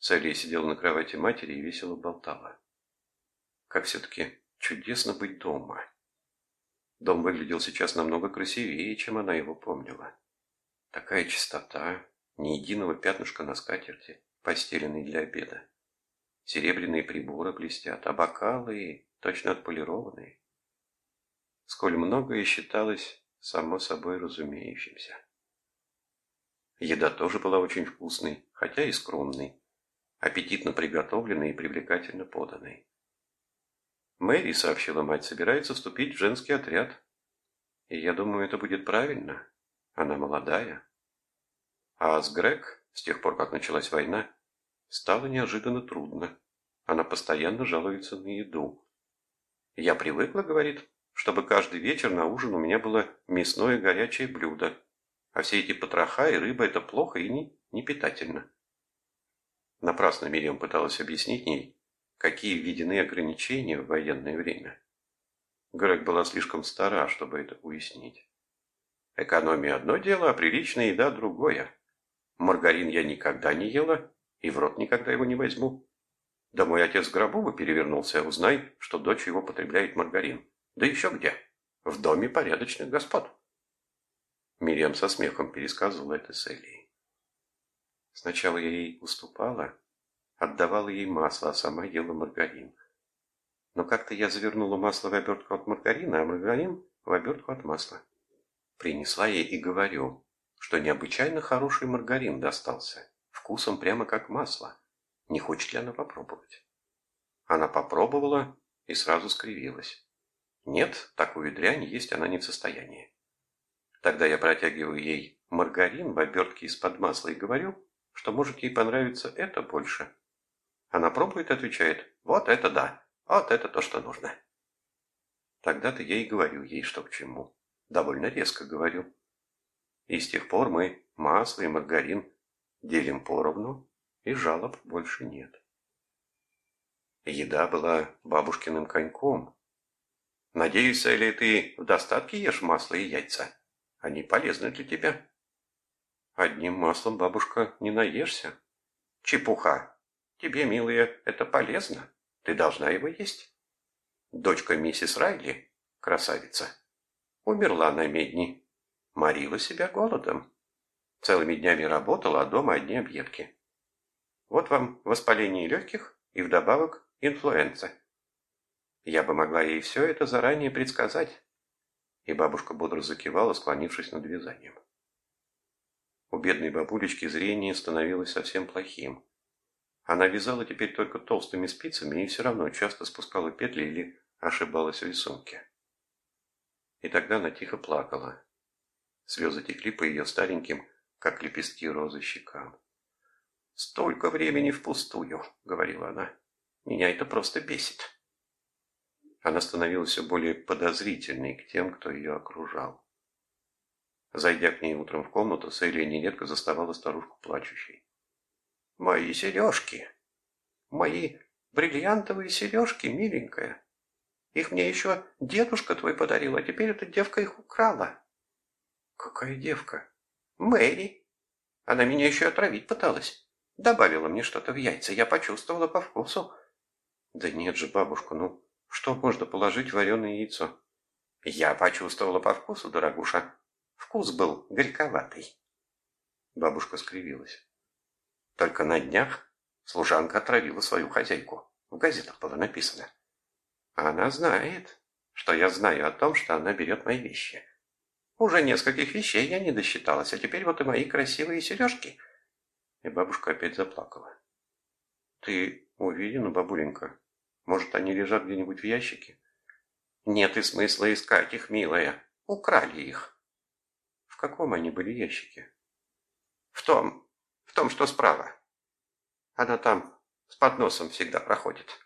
Салли сидела на кровати матери и весело болтала. Как все-таки чудесно быть дома. Дом выглядел сейчас намного красивее, чем она его помнила. Такая чистота, ни единого пятнышка на скатерти, постеленной для обеда. Серебряные приборы блестят, а бокалы точно отполированные. Сколь многое считалось само собой разумеющимся. Еда тоже была очень вкусной, хотя и скромной, аппетитно приготовленной и привлекательно поданной. Мэри, сообщила мать, собирается вступить в женский отряд. И я думаю, это будет правильно. Она молодая. А с Грег, с тех пор, как началась война, стало неожиданно трудно. Она постоянно жалуется на еду. «Я привыкла, — говорит, — чтобы каждый вечер на ужин у меня было мясное горячее блюдо, а все эти потроха и рыба — это плохо и не, не питательно». Напрасно Мириам пыталась объяснить ей, какие введены ограничения в военное время. Грег была слишком стара, чтобы это уяснить. Экономия одно дело, а приличная еда другое. Маргарин я никогда не ела, и в рот никогда его не возьму. Да мой отец в перевернулся, узнай, что дочь его потребляет маргарин. Да еще где? В доме порядочных господ. Мириам со смехом пересказывала это с Элией. Сначала я ей уступала, отдавала ей масло, а сама ела маргарин. Но как-то я завернула масло в обертку от маргарина, а маргарин в обертку от масла. Принесла ей и говорю, что необычайно хороший маргарин достался вкусом прямо как масло. Не хочет ли она попробовать? Она попробовала и сразу скривилась. Нет, такую дрянь есть она не в состоянии. Тогда я протягиваю ей маргарин в обертке из-под масла и говорю, что может ей понравиться это больше. Она пробует и отвечает, вот это да, вот это то, что нужно. Тогда-то я и говорю ей, что к чему. Довольно резко говорю. И с тех пор мы масло и маргарин делим поровну, и жалоб больше нет. Еда была бабушкиным коньком. Надеюсь, Элли, ты в достатке ешь масло и яйца? Они полезны для тебя. Одним маслом, бабушка, не наешься. Чепуха. Тебе, милая, это полезно. Ты должна его есть. Дочка миссис Райли, красавица, умерла на медни. Морила себя голодом. Целыми днями работала, а дома одни объедки. Вот вам воспаление легких и вдобавок инфлюенция. Я бы могла ей все это заранее предсказать. И бабушка бодро закивала, склонившись над вязанием. У бедной бабулечки зрение становилось совсем плохим. Она вязала теперь только толстыми спицами и все равно часто спускала петли или ошибалась в рисунке. И тогда она тихо плакала. Слезы текли по ее стареньким, как лепестки розы щекам. «Столько времени впустую», — говорила она. «Меня это просто бесит». Она становилась все более подозрительной к тем, кто ее окружал. Зайдя к ней утром в комнату, Селия нередко заставала старушку плачущей. «Мои сережки! Мои бриллиантовые сережки, миленькая! Их мне еще дедушка твой подарил, а теперь эта девка их украла!» «Какая девка?» Мэри. Она меня еще отравить пыталась. Добавила мне что-то в яйца, я почувствовала по вкусу. Да нет же, бабушка, ну что можно положить в вареное яйцо? Я почувствовала по вкусу, дорогуша. Вкус был горьковатый. Бабушка скривилась. Только на днях служанка отравила свою хозяйку. В газетах было написано. Она знает, что я знаю о том, что она берет мои вещи. Уже нескольких вещей я не досчиталась, а теперь вот и мои красивые сережки. И бабушка опять заплакала. Ты уверена, бабуленька? Может, они лежат где-нибудь в ящике? Нет и смысла искать их, милая. Украли их. В каком они были ящике? В том, в том, что справа. Она там с подносом всегда проходит.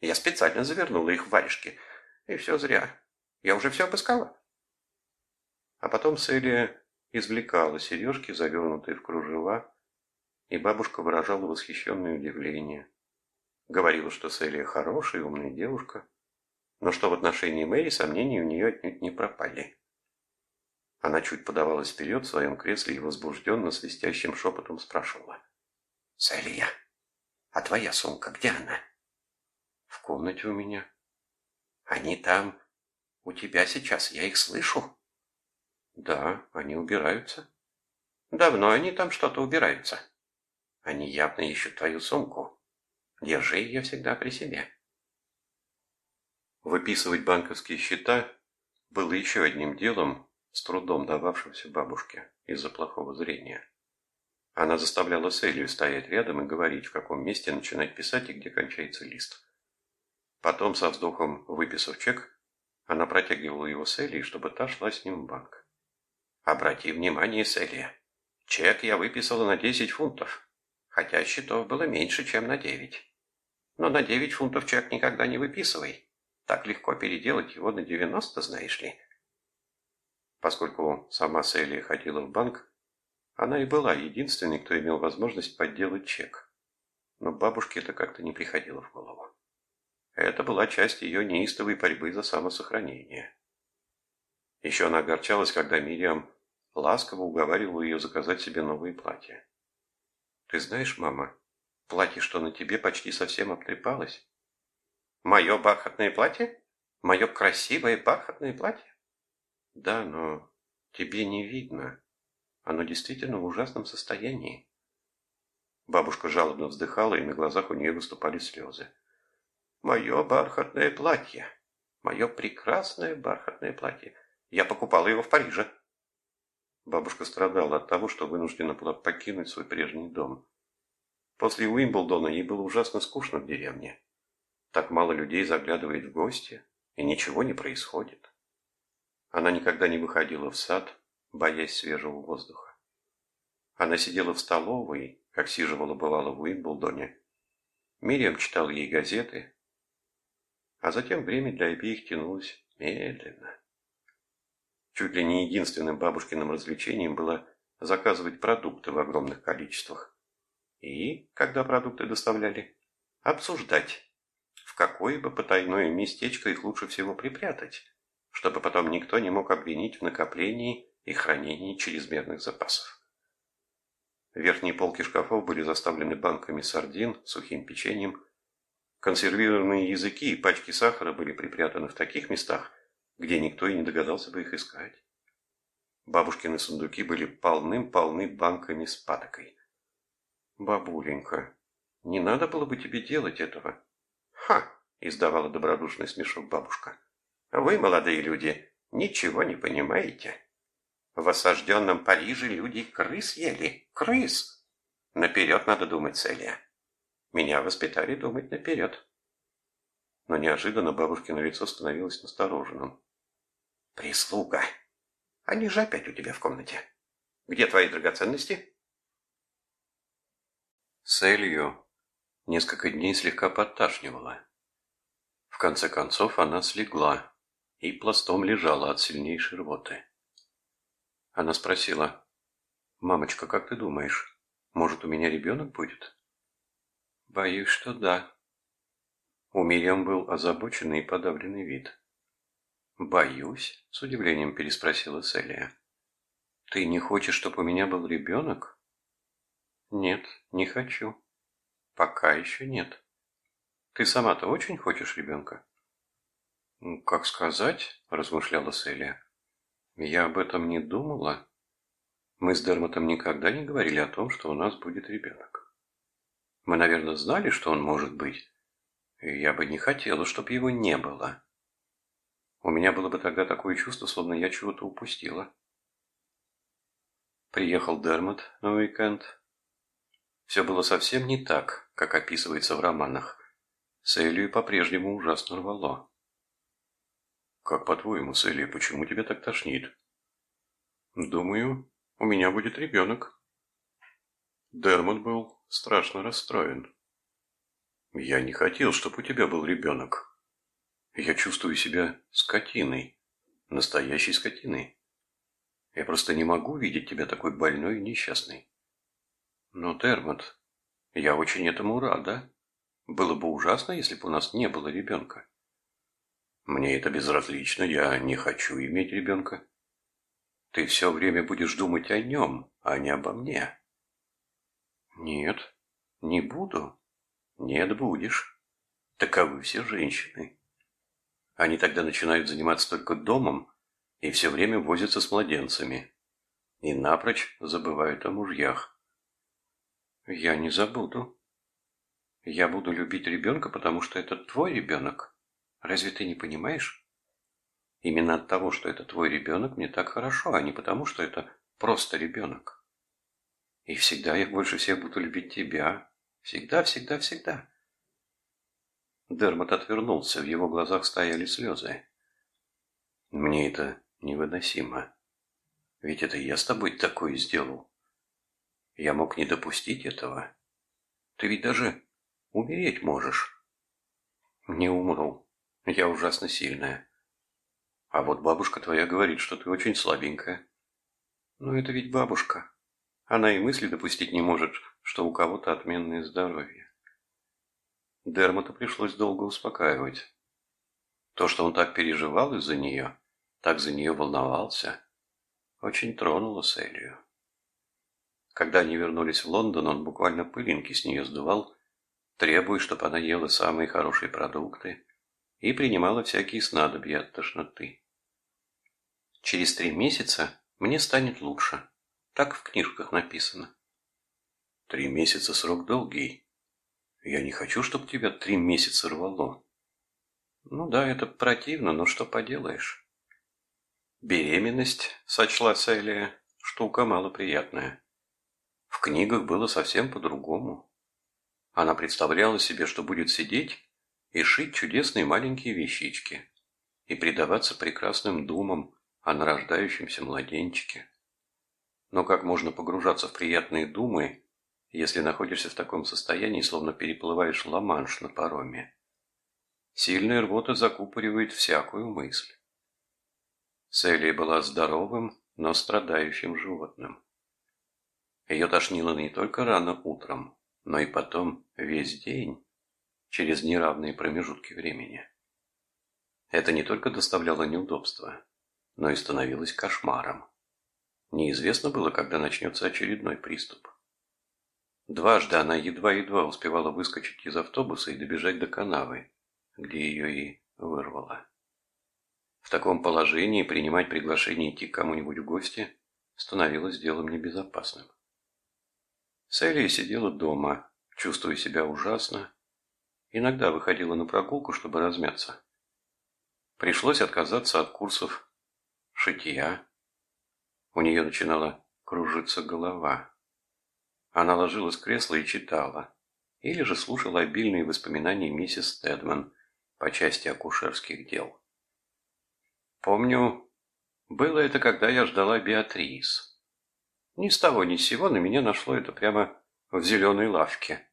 Я специально завернула их в варежки. И все зря. Я уже все обыскала. А потом Селия извлекала сережки, завернутые в кружева, и бабушка выражала восхищенное удивление. Говорила, что Селия хорошая и умная девушка, но что в отношении Мэри сомнений у нее отнюдь не пропали. Она чуть подавалась вперед в своем кресле и возбужденно свистящим шепотом спрашивала. «Селия, а твоя сумка где она?» «В комнате у меня». «Они там у тебя сейчас, я их слышу». «Да, они убираются». «Давно они там что-то убираются». «Они явно ищут твою сумку. Держи ее всегда при себе». Выписывать банковские счета было еще одним делом, с трудом дававшимся бабушке из-за плохого зрения. Она заставляла Селию стоять рядом и говорить, в каком месте начинать писать и где кончается лист. Потом, со вздохом выписав чек, она протягивала его Селии, чтобы та шла с ним в банк. «Обрати внимание, Селия, чек я выписала на 10 фунтов, хотя счетов было меньше, чем на 9. Но на 9 фунтов чек никогда не выписывай. Так легко переделать его на 90, знаешь ли». Поскольку сама Селия ходила в банк, она и была единственной, кто имел возможность подделать чек. Но бабушке это как-то не приходило в голову. Это была часть ее неистовой борьбы за самосохранение. Еще она огорчалась, когда Мириам ласково уговаривала ее заказать себе новые платья. «Ты знаешь, мама, платье, что на тебе, почти совсем обтрепалось». «Мое бархатное платье? Мое красивое бархатное платье?» «Да, но тебе не видно. Оно действительно в ужасном состоянии». Бабушка жалобно вздыхала, и на глазах у нее выступали слезы. «Мое бархатное платье! Мое прекрасное бархатное платье! Я покупала его в Париже!» Бабушка страдала от того, что вынуждена была покинуть свой прежний дом. После Уимблдона ей было ужасно скучно в деревне. Так мало людей заглядывает в гости, и ничего не происходит. Она никогда не выходила в сад, боясь свежего воздуха. Она сидела в столовой, как сиживала бывало в Уимблдоне. Мириам читал ей газеты, а затем время для обеих тянулось медленно. Чуть ли не единственным бабушкиным развлечением было заказывать продукты в огромных количествах. И, когда продукты доставляли, обсуждать, в какое бы потайное местечко их лучше всего припрятать, чтобы потом никто не мог обвинить в накоплении и хранении чрезмерных запасов. Верхние полки шкафов были заставлены банками сардин, сухим печеньем. Консервированные языки и пачки сахара были припрятаны в таких местах, где никто и не догадался бы их искать. Бабушкины сундуки были полным-полны банками с патокой. «Бабуленька, не надо было бы тебе делать этого». «Ха!» – издавала добродушный смешок бабушка. Вы, молодые люди, ничего не понимаете. В осажденном Париже люди крыс ели. Крыс! Наперед надо думать, Селия. Меня воспитали думать наперед. Но неожиданно бабушкино лицо становилось настороженным. Прислуга! Они же опять у тебя в комнате. Где твои драгоценности? Селью несколько дней слегка подташнивала. В конце концов она слегла, и пластом лежала от сильнейшей рвоты. Она спросила, «Мамочка, как ты думаешь, может, у меня ребенок будет?» «Боюсь, что да». У Мириам был озабоченный и подавленный вид. «Боюсь?» – с удивлением переспросила Селия. «Ты не хочешь, чтобы у меня был ребенок?» «Нет, не хочу. Пока еще нет. Ты сама-то очень хочешь ребенка?» «Как сказать?» – размышляла Селия. «Я об этом не думала. Мы с Дермотом никогда не говорили о том, что у нас будет ребенок. Мы, наверное, знали, что он может быть, и я бы не хотела, чтобы его не было. У меня было бы тогда такое чувство, словно я чего-то упустила. приехал Дермот на уикенд. Все было совсем не так, как описывается в романах. Селию по-прежнему ужасно рвало. «Как по-твоему, Селия, почему тебя так тошнит?» «Думаю, у меня будет ребенок». Дермот был страшно расстроен. «Я не хотел, чтобы у тебя был ребенок. Я чувствую себя скотиной, настоящей скотиной. Я просто не могу видеть тебя такой больной и несчастной». «Но, Дермот, я очень этому рада. Было бы ужасно, если бы у нас не было ребенка». «Мне это безразлично, я не хочу иметь ребенка. Ты все время будешь думать о нем, а не обо мне». «Нет, не буду». Нет, будешь. Таковы все женщины. Они тогда начинают заниматься только домом и все время возятся с младенцами. И напрочь забывают о мужьях. Я не забуду. Я буду любить ребенка, потому что это твой ребенок. Разве ты не понимаешь? Именно от того, что это твой ребенок, мне так хорошо, а не потому, что это просто ребенок. И всегда я больше всех буду любить тебя, Всегда, всегда, всегда. Дермот отвернулся, в его глазах стояли слезы. Мне это невыносимо. Ведь это я с тобой такое сделал. Я мог не допустить этого. Ты ведь даже умереть можешь. Не умру. Я ужасно сильная. А вот бабушка твоя говорит, что ты очень слабенькая. Но это ведь бабушка. Она и мысли допустить не может, что у кого-то отменное здоровье. Дермота пришлось долго успокаивать. То, что он так переживал из-за нее, так за нее волновался, очень тронуло Селию. Когда они вернулись в Лондон, он буквально пылинки с нее сдувал, требуя, чтобы она ела самые хорошие продукты и принимала всякие снадобья от тошноты. «Через три месяца мне станет лучше», так в книжках написано. Три месяца срок долгий. Я не хочу, чтобы тебя три месяца рвало. Ну да, это противно, но что поделаешь. Беременность, сочла Селия, штука малоприятная. В книгах было совсем по-другому. Она представляла себе, что будет сидеть и шить чудесные маленькие вещички и предаваться прекрасным думам о нарождающемся младенчике. Но как можно погружаться в приятные думы, если находишься в таком состоянии, словно переплываешь Ла-Манш на пароме. Сильная рвота закупоривает всякую мысль. Селия была здоровым, но страдающим животным. Ее тошнило не только рано утром, но и потом весь день, через неравные промежутки времени. Это не только доставляло неудобства, но и становилось кошмаром. Неизвестно было, когда начнется очередной приступ. Дважды она едва-едва успевала выскочить из автобуса и добежать до канавы, где ее и вырвало. В таком положении принимать приглашение идти к кому-нибудь в гости становилось делом небезопасным. Селия сидела дома, чувствуя себя ужасно. Иногда выходила на прогулку, чтобы размяться. Пришлось отказаться от курсов шитья. У нее начинала кружиться голова. Она ложилась в кресло и читала. Или же слушала обильные воспоминания миссис Стедман по части акушерских дел. Помню, было это, когда я ждала Беатрис. Ни с того ни с сего на меня нашло это прямо в зеленой лавке.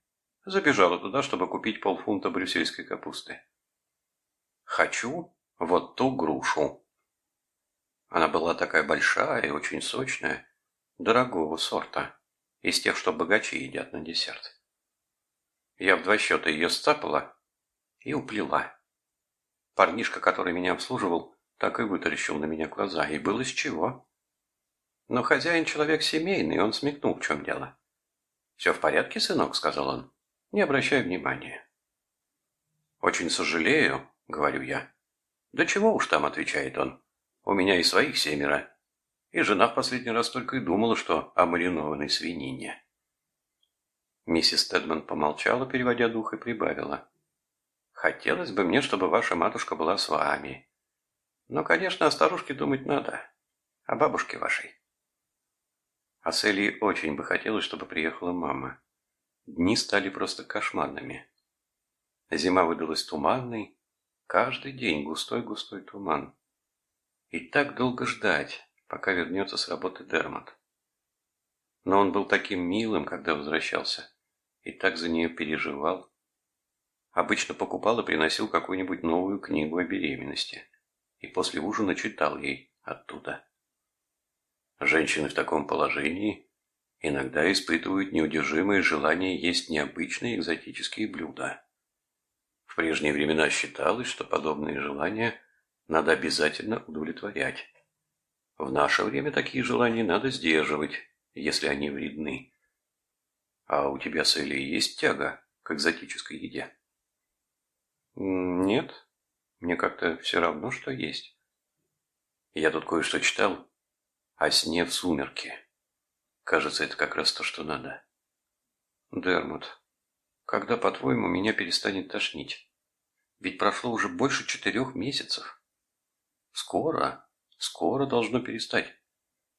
Забежала туда, чтобы купить полфунта брюссельской капусты. Хочу вот ту грушу. Она была такая большая и очень сочная, дорогого сорта из тех, что богачи едят на десерт. Я в два счета ее сцапала и уплела. Парнишка, который меня обслуживал, так и вытаращил на меня глаза, и было с чего. Но хозяин человек семейный, он смекнул, в чем дело. «Все в порядке, сынок?» — сказал он. «Не обращай внимания». «Очень сожалею», — говорю я. «Да чего уж там», — отвечает он. «У меня и своих семеро, и жена в последний раз только и думала, что о маринованной свинине. Миссис Тедман помолчала, переводя дух, и прибавила. «Хотелось бы мне, чтобы ваша матушка была с вами. Но, конечно, о старушке думать надо. О бабушке вашей». А Селли очень бы хотелось, чтобы приехала мама. Дни стали просто кошмарными. Зима выдалась туманной, каждый день густой-густой туман. И так долго ждать, пока вернется с работы Дермат. Но он был таким милым, когда возвращался, и так за нее переживал. Обычно покупал и приносил какую-нибудь новую книгу о беременности, и после ужина читал ей оттуда. Женщины в таком положении иногда испытывают неудержимое желание есть необычные экзотические блюда. В прежние времена считалось, что подобные желания надо обязательно удовлетворять. В наше время такие желания надо сдерживать, если они вредны. А у тебя с Элей есть тяга к экзотической еде? Нет, мне как-то все равно, что есть. Я тут кое-что читал о сне в сумерке. Кажется, это как раз то, что надо. Дермот, когда, по-твоему, меня перестанет тошнить? Ведь прошло уже больше четырех месяцев. Скоро, скоро должно перестать.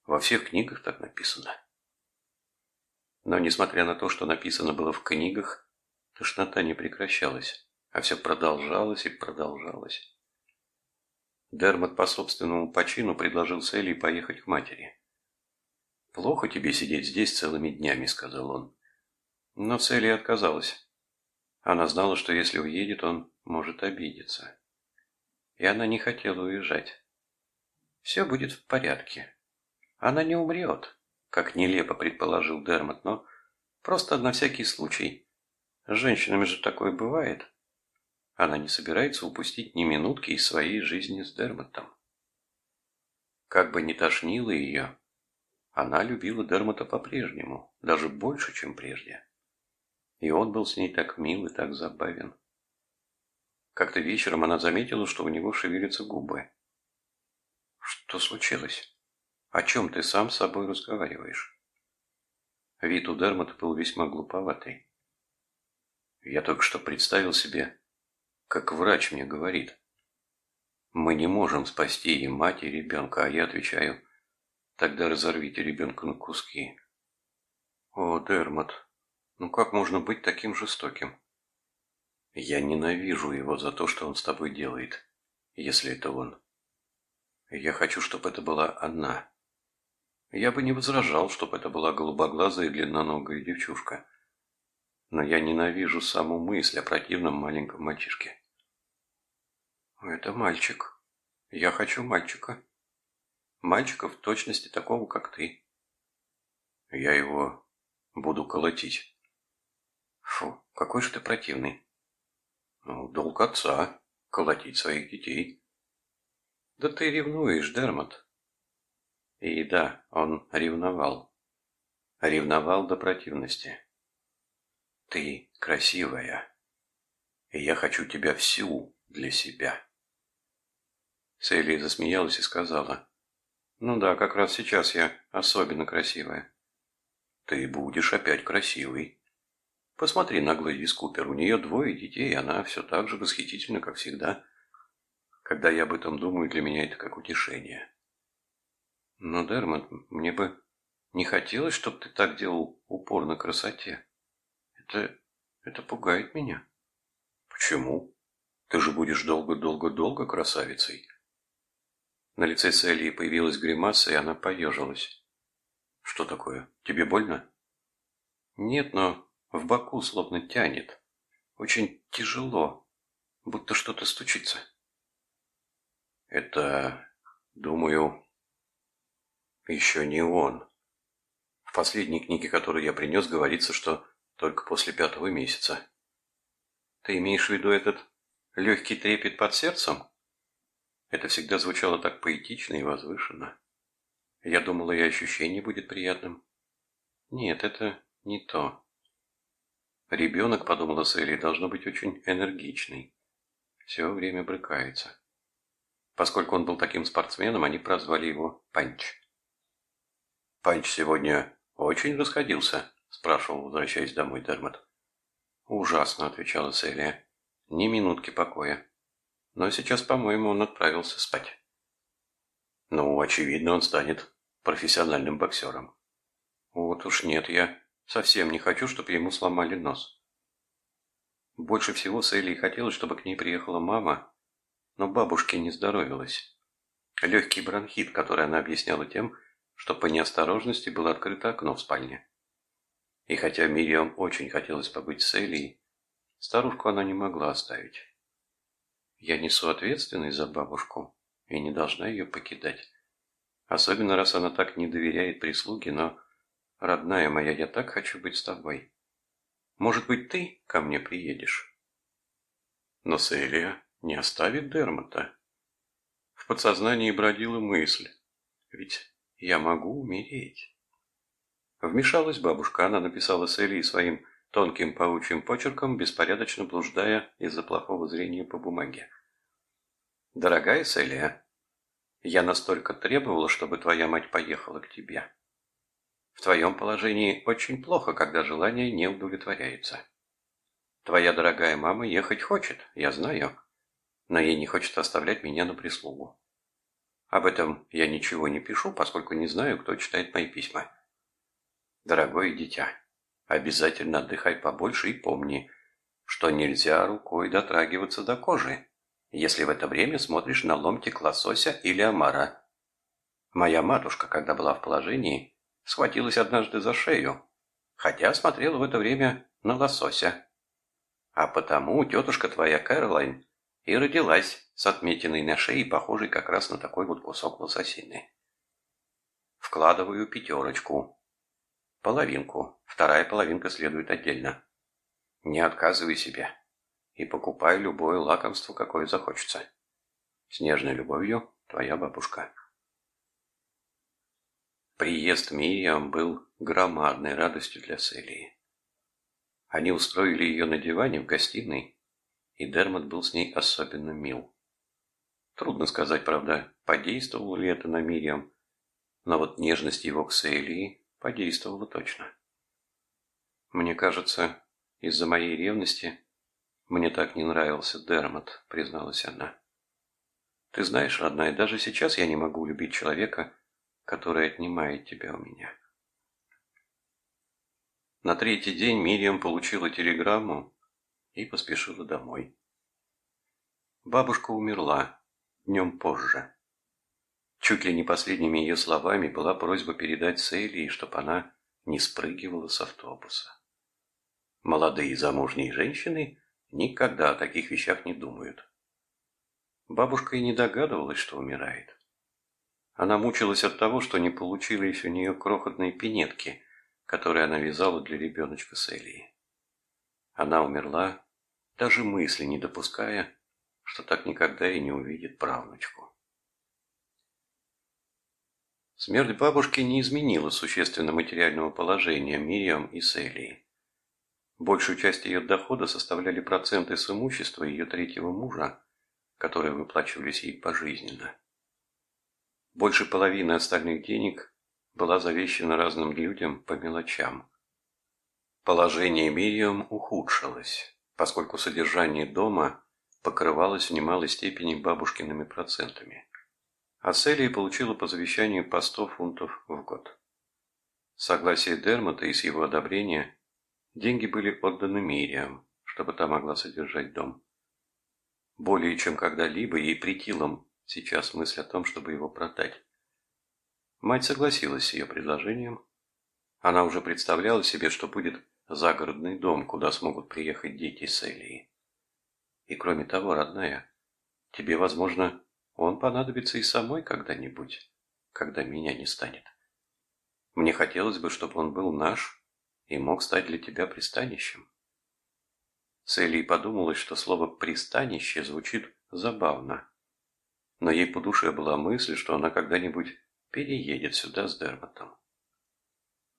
Во всех книгах так написано. Но, несмотря на то, что написано было в книгах, тошнота не прекращалась, а все продолжалось и продолжалось. Дермот по собственному почину предложил Селли поехать к матери. «Плохо тебе сидеть здесь целыми днями», — сказал он. Но Селли отказалась. Она знала, что если уедет, он может обидеться. И она не хотела уезжать. Все будет в порядке. Она не умрет как нелепо предположил Дермот, но просто на всякий случай. С женщинами же такое бывает. Она не собирается упустить ни минутки из своей жизни с Дермотом. Как бы ни тошнило ее, она любила Дермота по-прежнему, даже больше, чем прежде. И он был с ней так мил и так забавен. Как-то вечером она заметила, что у него шевелятся губы. Что случилось? О чем ты сам с собой разговариваешь? Вид у Дермота был весьма глуповатый. Я только что представил себе, как врач мне говорит. Мы не можем спасти и мать, и ребенка, а я отвечаю, тогда разорвите ребенка на куски. О, Дермот, ну как можно быть таким жестоким? Я ненавижу его за то, что он с тобой делает, если это он. Я хочу, чтобы это была она. Я бы не возражал, чтобы это была голубоглазая и длинноногая девчушка. Но я ненавижу саму мысль о противном маленьком мальчишке. Это мальчик. Я хочу мальчика. Мальчика в точности такого, как ты. Я его буду колотить. Фу, какой же ты противный. Ну, долг отца — колотить своих детей. Да ты ревнуешь, Дермот. И да, он ревновал. Ревновал до противности. Ты красивая, и я хочу тебя всю для себя. Селия засмеялась и сказала, «Ну да, как раз сейчас я особенно красивая». «Ты будешь опять красивой. Посмотри на Глэдис Купер, у нее двое детей, и она все так же восхитительна, как всегда. Когда я об этом думаю, для меня это как утешение». Но, Дермот, мне бы не хотелось, чтобы ты так делал упор на красоте. Это... это пугает меня. Почему? Ты же будешь долго-долго-долго красавицей. На лице Селии появилась гримаса, и она поежилась. Что такое? Тебе больно? Нет, но в боку словно тянет. Очень тяжело, будто что-то стучится. Это, думаю, еще не он. В последней книге, которую я принес, говорится, что только после пятого месяца. Ты имеешь в виду этот легкий трепет под сердцем? Это всегда звучало так поэтично и возвышенно. Я думала, и ощущение будет приятным. Нет, это не то. Ребенок, подумала Селли, должно быть очень энергичный. Все время брыкается. Поскольку он был таким спортсменом, они прозвали его Панч. «Панч сегодня очень расходился?» – спрашивал, возвращаясь домой Дермат. «Ужасно», – отвечала Селия. «Ни минутки покоя. Но сейчас, по-моему, он отправился спать». «Ну, очевидно, он станет профессиональным боксером». Вот уж нет, я совсем не хочу, чтобы ему сломали нос. Больше всего Селли хотелось, чтобы к ней приехала мама, но бабушке не здоровилась. Легкий бронхит, который она объясняла тем, что по неосторожности было открыто окно в спальне. И хотя Мириам очень хотелось побыть с Элией, старушку она не могла оставить. Я несу ответственность за бабушку и не должна ее покидать. Особенно, раз она так не доверяет прислуге, но, родная моя, я так хочу быть с тобой. Может быть, ты ко мне приедешь? Но Селия не оставит Дермота. В подсознании бродила мысль, ведь я могу умереть. Вмешалась бабушка, она написала Селии своим тонким паучьим почерком, беспорядочно блуждая из-за плохого зрения по бумаге. «Дорогая Селия, я настолько требовала, чтобы твоя мать поехала к тебе. В твоем положении очень плохо, когда желание не удовлетворяется. Твоя дорогая мама ехать хочет, я знаю, но ей не хочет оставлять меня на прислугу. Об этом я ничего не пишу, поскольку не знаю, кто читает мои письма. Дорогое дитя, Обязательно отдыхай побольше и помни, что нельзя рукой дотрагиваться до кожи, если в это время смотришь на ломтик лосося или омара. Моя матушка, когда была в положении, схватилась однажды за шею, хотя смотрела в это время на лосося. А потому тетушка твоя Кэролайн и родилась с отметиной на шее, похожей как раз на такой вот кусок лососины. Вкладываю пятерочку. Половинку. Вторая половинка следует отдельно. Не отказывай себе. И покупай любое лакомство, какое захочется. С нежной любовью, твоя бабушка. Приезд Мириам был громадной радостью для Селии. Они устроили ее на диване в гостиной, и Дермот был с ней особенно мил. Трудно сказать, правда, подействовало ли это на Мириам, но вот нежность его к Селии Подействовало точно. Мне кажется, из-за моей ревности мне так не нравился Дермот, призналась она. Ты знаешь, родная, даже сейчас я не могу любить человека, который отнимает тебя у меня. На третий день Мириам получила телеграмму и поспешила домой. Бабушка умерла днем позже. Чуть ли не последними ее словами была просьба передать Селии, чтобы она не спрыгивала с автобуса. Молодые замужние женщины никогда о таких вещах не думают. Бабушка и не догадывалась, что умирает. Она мучилась от того, что не получились у нее крохотные пинетки, которые она вязала для ребеночка Селии. Она умерла, даже мысли не допуская, что так никогда и не увидит правнучку. Смерть бабушки не изменила существенно материального положения Мириам и Селии. Большую часть ее дохода составляли проценты с имущества ее третьего мужа, которые выплачивались ей пожизненно. Больше половины остальных денег была завещена разным людям по мелочам. Положение Мириам ухудшилось, поскольку содержание дома покрывалось в немалой степени бабушкиными процентами а Селия получила по завещанию по 100 фунтов в год. С согласия Дермота и с его одобрения деньги были отданы Мириам, чтобы та могла содержать дом. Более чем когда-либо ей притила сейчас мысль о том, чтобы его продать. Мать согласилась с ее предложением. Она уже представляла себе, что будет загородный дом, куда смогут приехать дети Селии. И кроме того, родная, тебе, возможно, он понадобится и самой когда-нибудь, когда меня не станет. Мне хотелось бы, чтобы он был наш и мог стать для тебя пристанищем. Селли подумалось, что слово «пристанище» звучит забавно. Но ей по душе была мысль, что она когда-нибудь переедет сюда с Дермотом.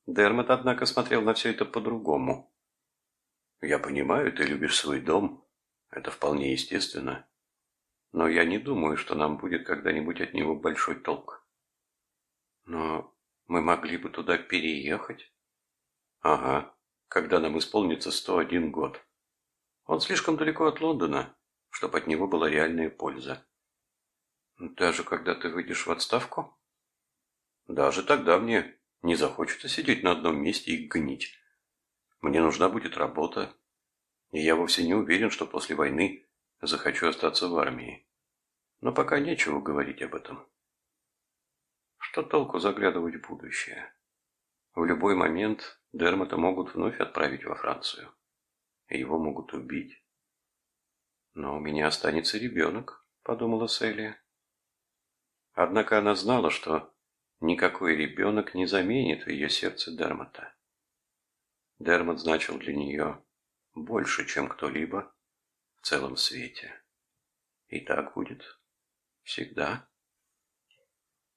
Дермот, однако, смотрел на все это по-другому. «Я понимаю, ты любишь свой дом. Это вполне естественно но я не думаю, что нам будет когда-нибудь от него большой толк. Но мы могли бы туда переехать. Ага, когда нам исполнится 101 год. Он слишком далеко от Лондона, чтобы от него была реальная польза. Даже когда ты выйдешь в отставку? Даже тогда мне не захочется сидеть на одном месте и гнить. Мне нужна будет работа, и я вовсе не уверен, что после войны захочу остаться в армии. Но пока нечего говорить об этом. Что толку заглядывать в будущее? В любой момент Дермота могут вновь отправить во Францию. И его могут убить. Но у меня останется ребенок, подумала Селия. Однако она знала, что никакой ребенок не заменит в ее сердце Дермота. Дермот значил для нее больше, чем кто-либо в целом свете. И так будет всегда.